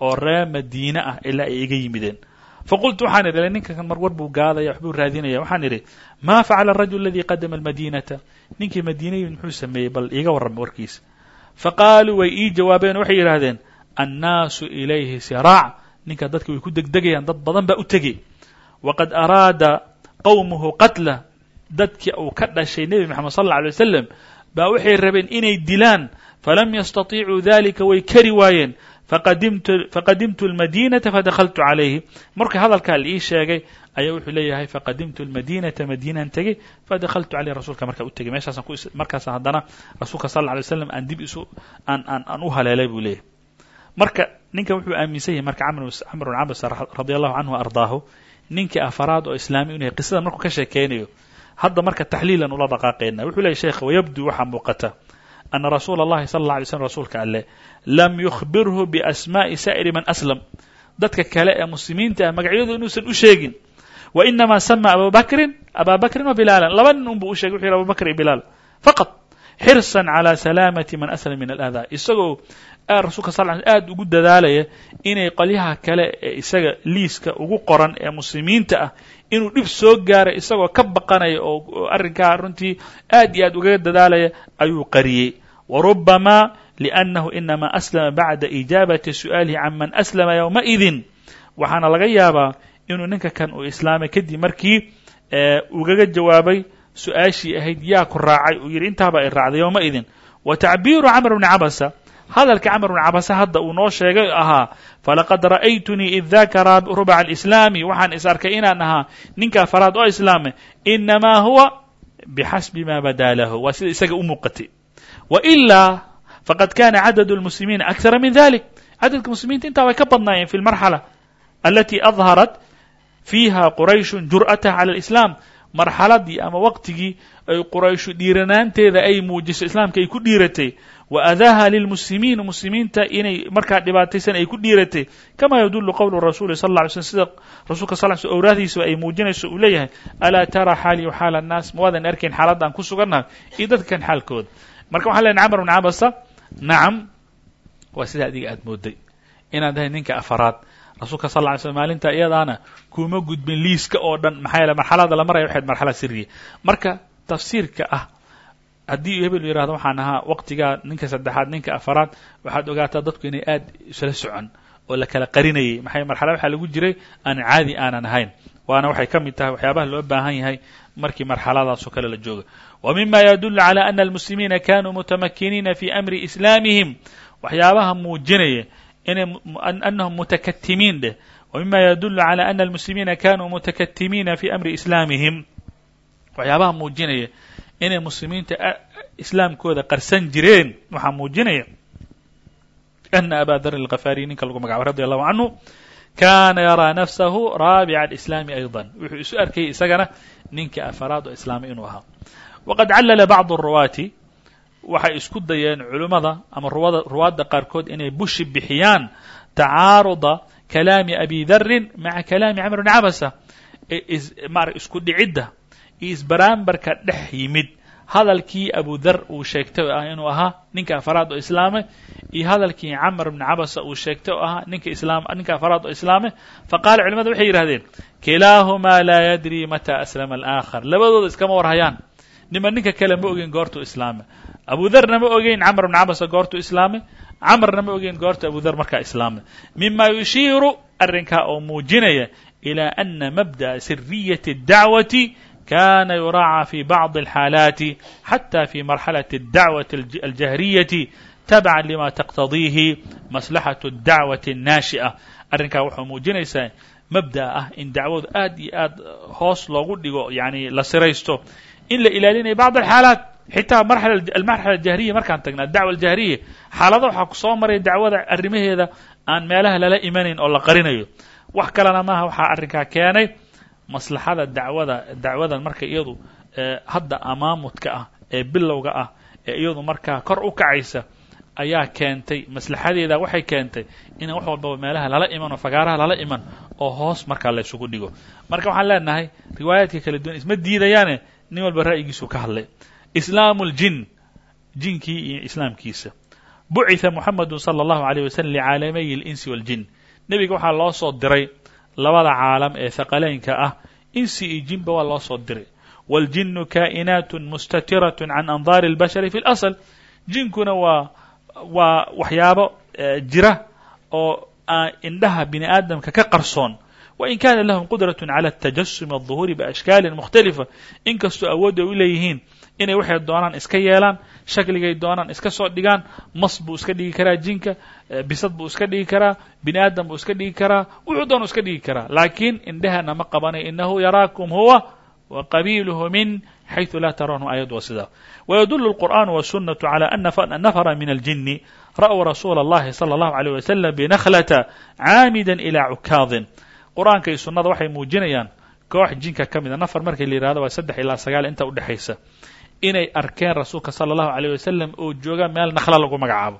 oo reer madiine ah ilaa ay iga yimideen. Faqultu waxaan idhi ninkan mar war buu gaadaya waxbuu raadinaya. Waxaan idhi maa facala arajul aladii qadama almadiinata? Ninkii madiinayii muxuu sameeyey bal iiga warrama warkiisa faqaaluu way ii jawaabeen. Waxay yidhaahdeen annaasu ilayhi siraac. Ninka dadka way ku degdegayaan dad badan baa u tegey. Waqad araada qowmuhu qatla dadkii uu ka dhashay nebi moxamed sal alla alay wasalam baa waxay rabeen inay dilaan falam yastatiicuu dalika way kari waayeen. Faqadimtu اlmadinata fadakltu calayhi markii hadalkaa la ii sheegay ayaa wuxuu leeyahay faqadimtu اlmadinata madiinaan tegey fadakltu calayhi rasulka markaa u tegey. Meeshaasaan markaasa haddana rasuulka sal lla alay slam aan dib isu aan aan aan u haleelay buu leeyahay. Marka ninkan wuxuu aaminsan yahay marka camr bn cabas radi allahu canhu ardaahu ninkii afaraad oo islaami inu yahay qisada markuu ka sheekeynayo hadda marka taxliilan ula dhaqaaqayna wuxuu leyahy sheekh wayabdu waxaa muuqata ana rasuula اllahi sala اlla alay slm rasuulka alle lam yukhbirhu biasmaa'i saa'iri man aslam dadka kale ee muslimiinta ah magacyadu inuusan u sheegin wa inamaa sama aba bakrin aba bakrin wa bilaalan laba nin unbuu u shegay wuxu yhi abu bakr iyo bilaal faqad xirsan calى salaamati man aslam min aladaa isagoo rasulka sal l aad ugu dadaalaya inay qolyaha kale ee isaga liiska ugu qoran ee muslimiinta ah inuu dhib soo gaaray isagoo ka baqanaya oo arrinkaa runtii aad iyo aad ugaga dadaalaya ayuu qariyey. Warubama liأnnahu inama aslama bacda ijaabati su'aalihi can man aslama ywmaidin waxaana laga yaabaa inuu ninka kan uu islaamay kadib markii ugaga jawaabay su'aashii ahayd yaa ku raacay. Uu yidhi intaaba ay raacday yowmaidin wa tacbiiru camr bni cabasa hadalka camr bni cabase hadda uu noo sheegay ahaa falaqad ra'aytunii id dakara rubaca alislaami. Waxaan is arkay inaan ahaa ninka afaraad oo islaamay inamaa huwa bixasbi ma badaa lahu. Waa sida isaga u muuqatay. Wa ilaa faqad kana cadad lmuslimiina akara min dalik cadadka muslimiinta intaa way ka badnaayeen fi lmarxala alati adharat fiiha qurayshun jur'ataha cala alislaam. Marxaladii ama waqtigii ay qurayshu dhiiranaanteeda ay muujiso islaamka ay ku dhiiratay adaaha lilmuslimiin muslimiinta inay markaa dhibaataysan ay ku dhiiratay kama yadulu qowlu rasuli sal lla ly slm sida rasulka sal sl owraahdiisaba ay muujinayso uu leeyahay alaa tara xaali wa xaala annaas ma waadan arkayn xaaladaan ku sugannahay iyo dadkan xaalkooda marka waxan lenahy camr bn cabasa nacam waa sida adiga aad mooday inaad tahay ninka afaraad rasuulka sal lla ly slm maalinta iyadaana kuma gudbin liiska oo dhan maxaa yaele marxalada la maraya waxayd marxalad siriya marka tafsiirka ah haddii hebel yihahdo waxaan ahaa waqtigaa ninka saddexaad ninka afaraad waxaad ogaataa dadku inay aad isla socon oo la kala qarinayay. Maxay marxalad waxaa lagu jiray? Aan caadi aanan ahayn. Waana waxay ka mid tahay waxyaabaha loo baahan yahay markii marxaladaasoo kale la jooga wa mima yadulu calى ana almuslimiina kanuu mutamakiniina fi amri islaamihim. Waxyaabaha muujinaya inay anahum mutakatimiin dheh. Wmima yadulu calى ana almuslimiina kanuu mutakatimiina fi amri islaamihim. Waxyaabaha muujinaya inay muslimiinta islaamkooda qarsan jireen. Waxaa muujinaya ana aba dar alkhafaariy ninka lagu magacabo radi allahu canhu kana yaraa nafsahu raabica alislaami ayضa wuxuu isu arkayay isagana ninka afaraad oo islaamay inuu ahaa. Waqad callala bacdu ruwaati waxay isku dayeen culimmada ama ruwaadda qaarkood inay bushi bixiyaan tacaaruda kalaami abi darin maca kalaami camr bni cabasa isku dhicidda iyo isbaraambarka dhex yimid. Hadalkii abudar uu sheegtay ah inuu ahaa ninka afaraad oo islaame iyo hadalkii camar bni cabasa uu sheegtay oo ahaa ninka islaam ninka afaraad oo islaame. Fa qaala culimmada waxay yidhahdeen kilaahumaa laa yadri mata aslama alaakhar. Labadooda iskama warhayaan. Nima ninka kale ma ogeyn goortuu islaame. Abudarna ma ogeyn camar bni cabasa goortuu islaame. Camarna ma ogeyn goortu abudar markaa islaame. Mima yushiiru arrinkaa oo muujinaya ilaa ana mabda'a siriyati dacwati kana yuraaca fi bacضi الxaalaati xatى fi marxalaة الdacwaة aljahriyati tabca lima taqtadiihi maslaxaة الdacwaة الnaashiئة arrinkaa wuxuu muujinaysaa mabda'a ah in dacwadu aad iyo aad hoos loogu dhigo yani la siraysto in la ilaalinayo bacض الxaalaat xitaa almarxala aljahriya markaan tagnaa dacwa aljahriya xaalada waxaa ku soo maraya dacwada arrimaheeda aan meelaha lala imanayn oo la qarinayo wax kalena maaha waxaa arrinkaa keenay maslaxada dacwada dacwadan marka iyadu hadda amaamudka ah ee bilowga ah ee iyadu markaa kor u kacaysa ayaa keentay maslaxadeeda waxay keentay inaan wax walbaba meelaha lala iman oo fagaaraha lala iman oo hoos markaa la ysugu dhigo. Marka waxaan leenahay riwaayaadka kala duwan isma diidayaane nin walba ra'yigiisuu ka hadlay. Islaamu ljin jinkii iyo islaamkiisa. Bucitha muxamedu sala allahu alayh wasalam licaalamay اlinsi waاljin nebiga waxaa loo soo diray labada caalam ee haqaleynka ah insi iyo jinba waa loo soo diray wاljinu kaa'inaat mustatiraة can andaari اlbashari fi اlasl jinkuna waa waa waxyaabo jira oo indhaha bini aadamka ka qarsoon wain kana lahum qudraة calى الtajasum الظuhuuri biashkaali mukhtalifa inkastoo awood ay u leeyihiin inay waxay doonaan iska yeelaan shakligay doonaan iska soo dhigaan mas buu iska dhigi karaa jinka bisad buu iska dhigi karaa bini aadam buu iska dhigi karaa wuxuu doonu iska dhigi karaa laakiin indhahana ma qabanayo inahu yaraakum huwa wa qabiiluhu min xayثu laa tarawnhu ayad wa sidaa ويدل القرآن والسنة على أن نفر من الجن رأوا رsuuل اللhi صلى الله عليه وسلم بنخلة عاamدا إلى عكاaظ qur'aanka iyo sunada waxay muujinayaan koox jinka ka mida nafar markii la yihahdo waa saddex ilaa sagaal inta udhexaysa inay arkeen rasuulka sala allahu alayh wasalam oo jooga meel nakhla lagu magacaabo.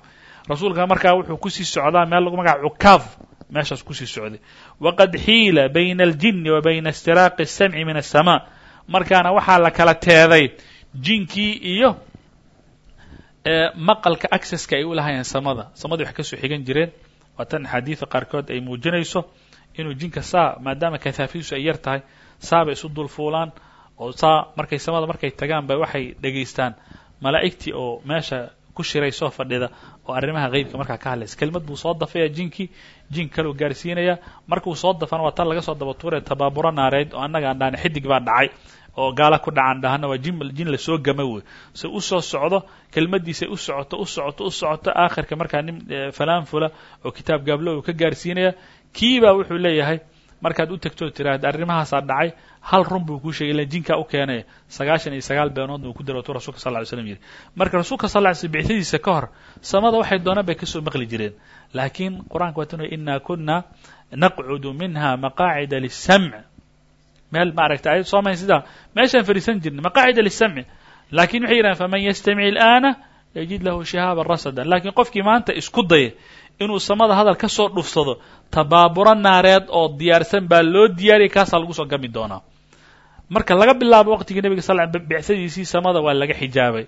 Rasuulka markaa wuxuu ku sii socdaa meel lagu magacaabo cukaaf. Meeshaas ku sii socday. Waqad xiila bayna aljinni wa bayna istiraaqi asamci min asamaa markaana waxaa la kala teeday jinkii iyo maqalka acceska ay u lahaayeen samada. Samadii waxay ka soo xigan jireen. Waa tan axaadiida qaarkood ay muujinayso inuu jinka saa maadaama kathaafidiisu ay yar tahay saabay isu dulfuulaan oo saa markay samada markay tagaan ba waxay dhegaystaan malaa'igtii oo meesha ku shiray soo fadhida oo arrimaha qeybka markaa ka hadlaysa kelimad buu soo dafaya jinkii jin kaleu gaarsiinaya. Markuu soo dafana waa tan laga soo daba tuuraya tabaaburo naareed oo annaga aan xidig baa dhacay oo gaala ku dhacaan dhahana waa jin jin la soo gama wey. Se u soo socdo kelmaddiisay u socoto u socoto u socoto. Aakhirka markaa nin falaan fula oo kitaab gaablo uu ka gaarsiinaya. Kiibaa wuxuu leeyahay markaad u tegtoo tiraahda arrimahaasaa dhacay hal run buu kuu shegay ilan jinkaa u keenay sagaashan iyo sagaal beenood uu ku darootu rasulka sal ly slam yihi marka rasuulka sal ly slm bictadiisa ka hor samada waxay doonaan bay ka soo maqli jireen. Laakiin qur'aanka waa tinu inaa kunna naqcudu minha maqaacida lisamc meel ma aragta ay soo mahayn sidaa meeshaan fadhiisan jirnay maqaacida lisamci laakiin waxay yidhahan faman yastamic il'aana yajid lahu shihaaban rasada laakiin qofkii maanta isku daya inuu samada hadal ka soo dhufsado tabaaburo naareed oo diyaarsan baa loo diyaariya kaasaa lagu soo gami doonaa marka laga bilaabo waqtigii nebiga sal bicsadiisii samada waa laga xijaabay.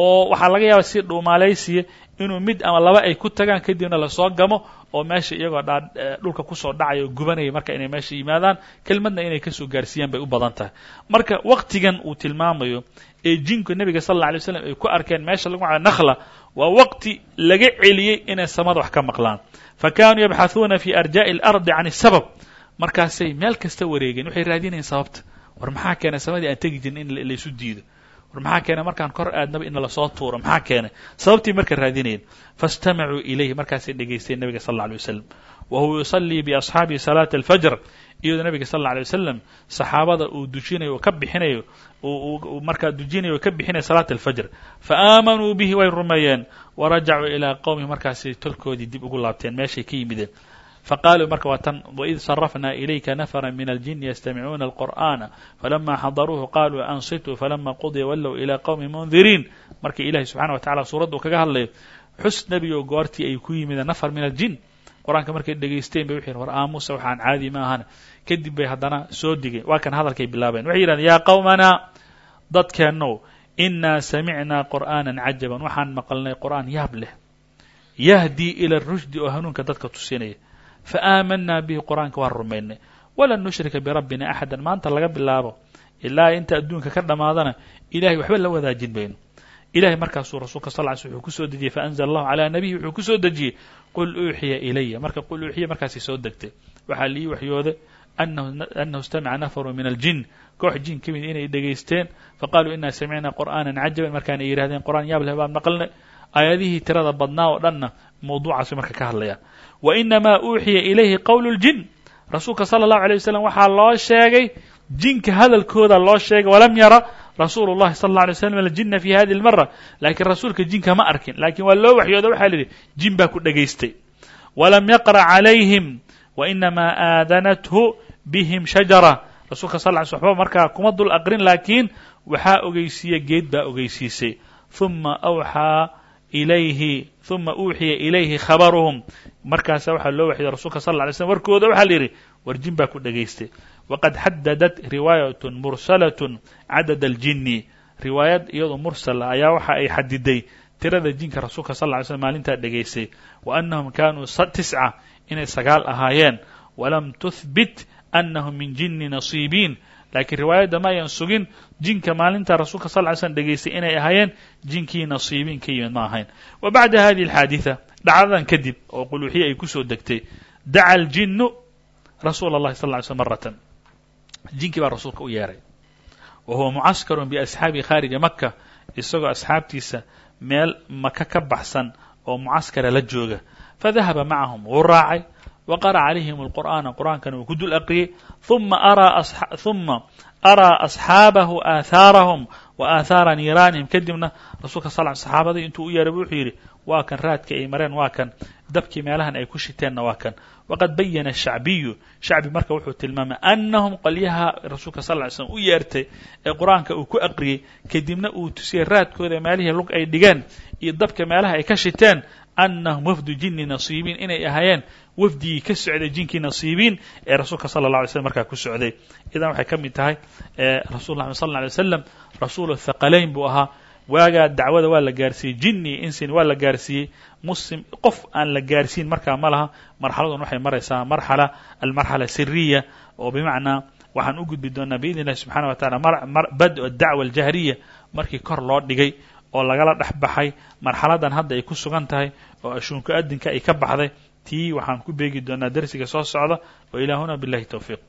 Oo waxaa laga yaaba si dhuumaalaysiya inuu mid ama laba ay ku tagaan kadibna la soo gamo oo meesha iyagoo dhaa dhulka ku soo dhacaya oo gubanaya marka inay meesha yimaadaan. Kelmadna inay ka soo gaarsiiyaan bay u badan tahay. Marka waqtigan uu tilmaamayo ee jinku nebiga sal alla alay slam ay ku arkeen meesha lagu magacayo nakhla waa waqti laga celiyey inay samada wax ka maqlaan. Fa kaanuu yabxahuuna fi arjaa'i alardi can isabab markaasay meel kasta wareegeen. Waxay raadinayeen sababta war maxaa keenay? Samadii aan tegi jirin in laysu diido. War maxaa keenay? Markaan kor aadnaba in la soo tuuro. Maxaa keenay? Sababtii marka raadinayeen faاstamacuu ilayhi markaasay dhegaysteen nebiga sal اlla alay wasalam wa huwa yusallii biasxaabihi salaata alfajr. Iyadoo nebiga sal alla alay wasalam saxaabada uu dujinayo oo ka bixinayo markaa dujinayo oo ka bixinayo salaata alfajr. Faaamanuu bihi way rumeeyeen. Warajacuu ilaa qowmihi markaasay tolkoodii dib ugu laabteen. Meeshay ka yimideen faqaaluu marka waa tan waid sarafna ilayka nafra min aljini yastamicuuna alqur'ana falama xadaruuhu qaluu ansituu falama qudiya wallow ilaa qowmi mundiriin marka ilahi subxana wa tacala suuradda uu kaga hadlayo xus nebigo goortii ay ku yimideen nafar min aljin qur'aanka markay dhegaysteen bay wuxu war aamusa waxaan caadi ma ahana kadib bay haddana soo digeen waa kan hadalkay bilaabeen waxay yidhahdeen yaa qowmanaa dadkeennow inaa samicnaa qur'aanan cajaban waxaan maqalnay qur'aan yaab leh yahdii ila rushdi oo hanuunka dadka tusinaya fa aamanaa bihi qur'aanka waan rumaynay walan nushrika birabbina axadan maanta laga bilaabo ilaa inta adduunka ka dhammaadana ilahay waxba la wadaajin bayno ilahay markaasuu rasuulka sal ly sl wuxuu ku soo dejiyey faanzla allahu calaa nabiyi wuxuu ku soo dejiyey qul uuxiya ilaya marka qul uuxiya markaasay soo degtay waxaa liii waxyooday anahu istamaca nafaru min aljin koox jin ka mid inay dhegaysteen faqaaluu inaa samicnaa qur'aanan cajaban markaan ay yidhahdeen qur'aan yaab leh baan maqalnay aayadihii tirada badnaa oo dhanna mawduucaasi marka ka hadlayaan wa inamaa uuxiya ilayhi qowlu ljin rasuulka sala allahu alay wasalam waxaa loo sheegay jinka hadalkooda loo sheegay walam yara rasuulu llahi sala alla alay slam aljina fi hadihi lmara laakiin rasuulka jinka ma arkin. Lakin waa loo waxyooda waxaa la yidhi jin baa ku dhegaystay. Walam yaqra calayhim wainamaa aadanathu bihim shajara. Rasuulka sal ly waxba markaa kuma dul aqrin laakiin waxaa ogeysiiye geed baa ogeysiisay. Uma awxaa ilayhi uma uuxiya ilayhi khabaruhum markaasa waxaa loo waxyooday rasulka sal ly slm warkooda waxaa la yidhi war jin baa ku dhegaystay waqad xadadat riwaayat mursalat cadad aljini riwaayad iyadoo mursala ayaa waxa ay xadiday tirada jinka rasuulka sal ly slm maalintaa dhegaystay wa annahum kaanuu tisca inay sagaal ahaayeen. Walam tuhbit annahum min jinni nasiibiin laakiin riwaayadda ma ayan sugin jinka maalinta rasuulka sal ly slm dhegaystay inay ahaayeen jinkii nasiibiin ka yimid ma ahayn. Wa bacda hadihi alxaaditha dhacdadan kadib oo quluuxiye ay ku soo degtay daca aljinnu rasuula allahi sal ly slm maratan jinkii baa rasuulka u yeeray. Wa huwa mucaskarun biasxaabihi khaarija maka isagoo asxaabtiisa meel maka ka baxsan oo mucaskara la jooga. Fadahaba macahum wuu raacay wa qara'a calayhim alqur'aana qur'aankana wuu ku dul aqriyey uma araa asxaabahu aahaarahum wa aathaara niiraanihim. Kadibna rasuulka sal saxaabadii intuu u yeeray wuxuu yidhi waa kan raadka ay mareen waa kan dabkii meelahan ay ku shiteenna waa kan. Waqad bayana shacbiyu shacbi marka wuxuu tilmaamay annahum qolyaha rasuulka sal ly slm u yeertay ee qur'aanka uu ku aqriyey kadibna uu tusiyey raadkooda meelihii lug ay dhigeen iyo dabka meelaha ay ka shiteen annahum wafdu jinni nasiibiin inay ahaayeen wafdigii ka socday jinkii nasiibiin ee rasuulka sala la alay slm markaa ku socday. Idan waxay ka mid tahay rasul lla sal lla alay waslam rasuulu thaqalayn buu ahaa waagaa dacwada waa la gaarsiiyey jinni insin waa la gaarsiiyey muslim qof aan la gaarsiin markaa ma laha marxaladan waxay maraysaa marxala almarxala siriya oo bimacnaa waxaan u gudbi doonaa biidn illahi subxana wa taala bad dacwa aljahriya markii kor loo dhigay oo lagala dhex baxay marxaladan hadda ay ku sugan tahay oo ashuunka adinka ay ka baxday tii waxaan ku beegi doonaa darsiga soo socda wa ilaahuna billahi towfiiq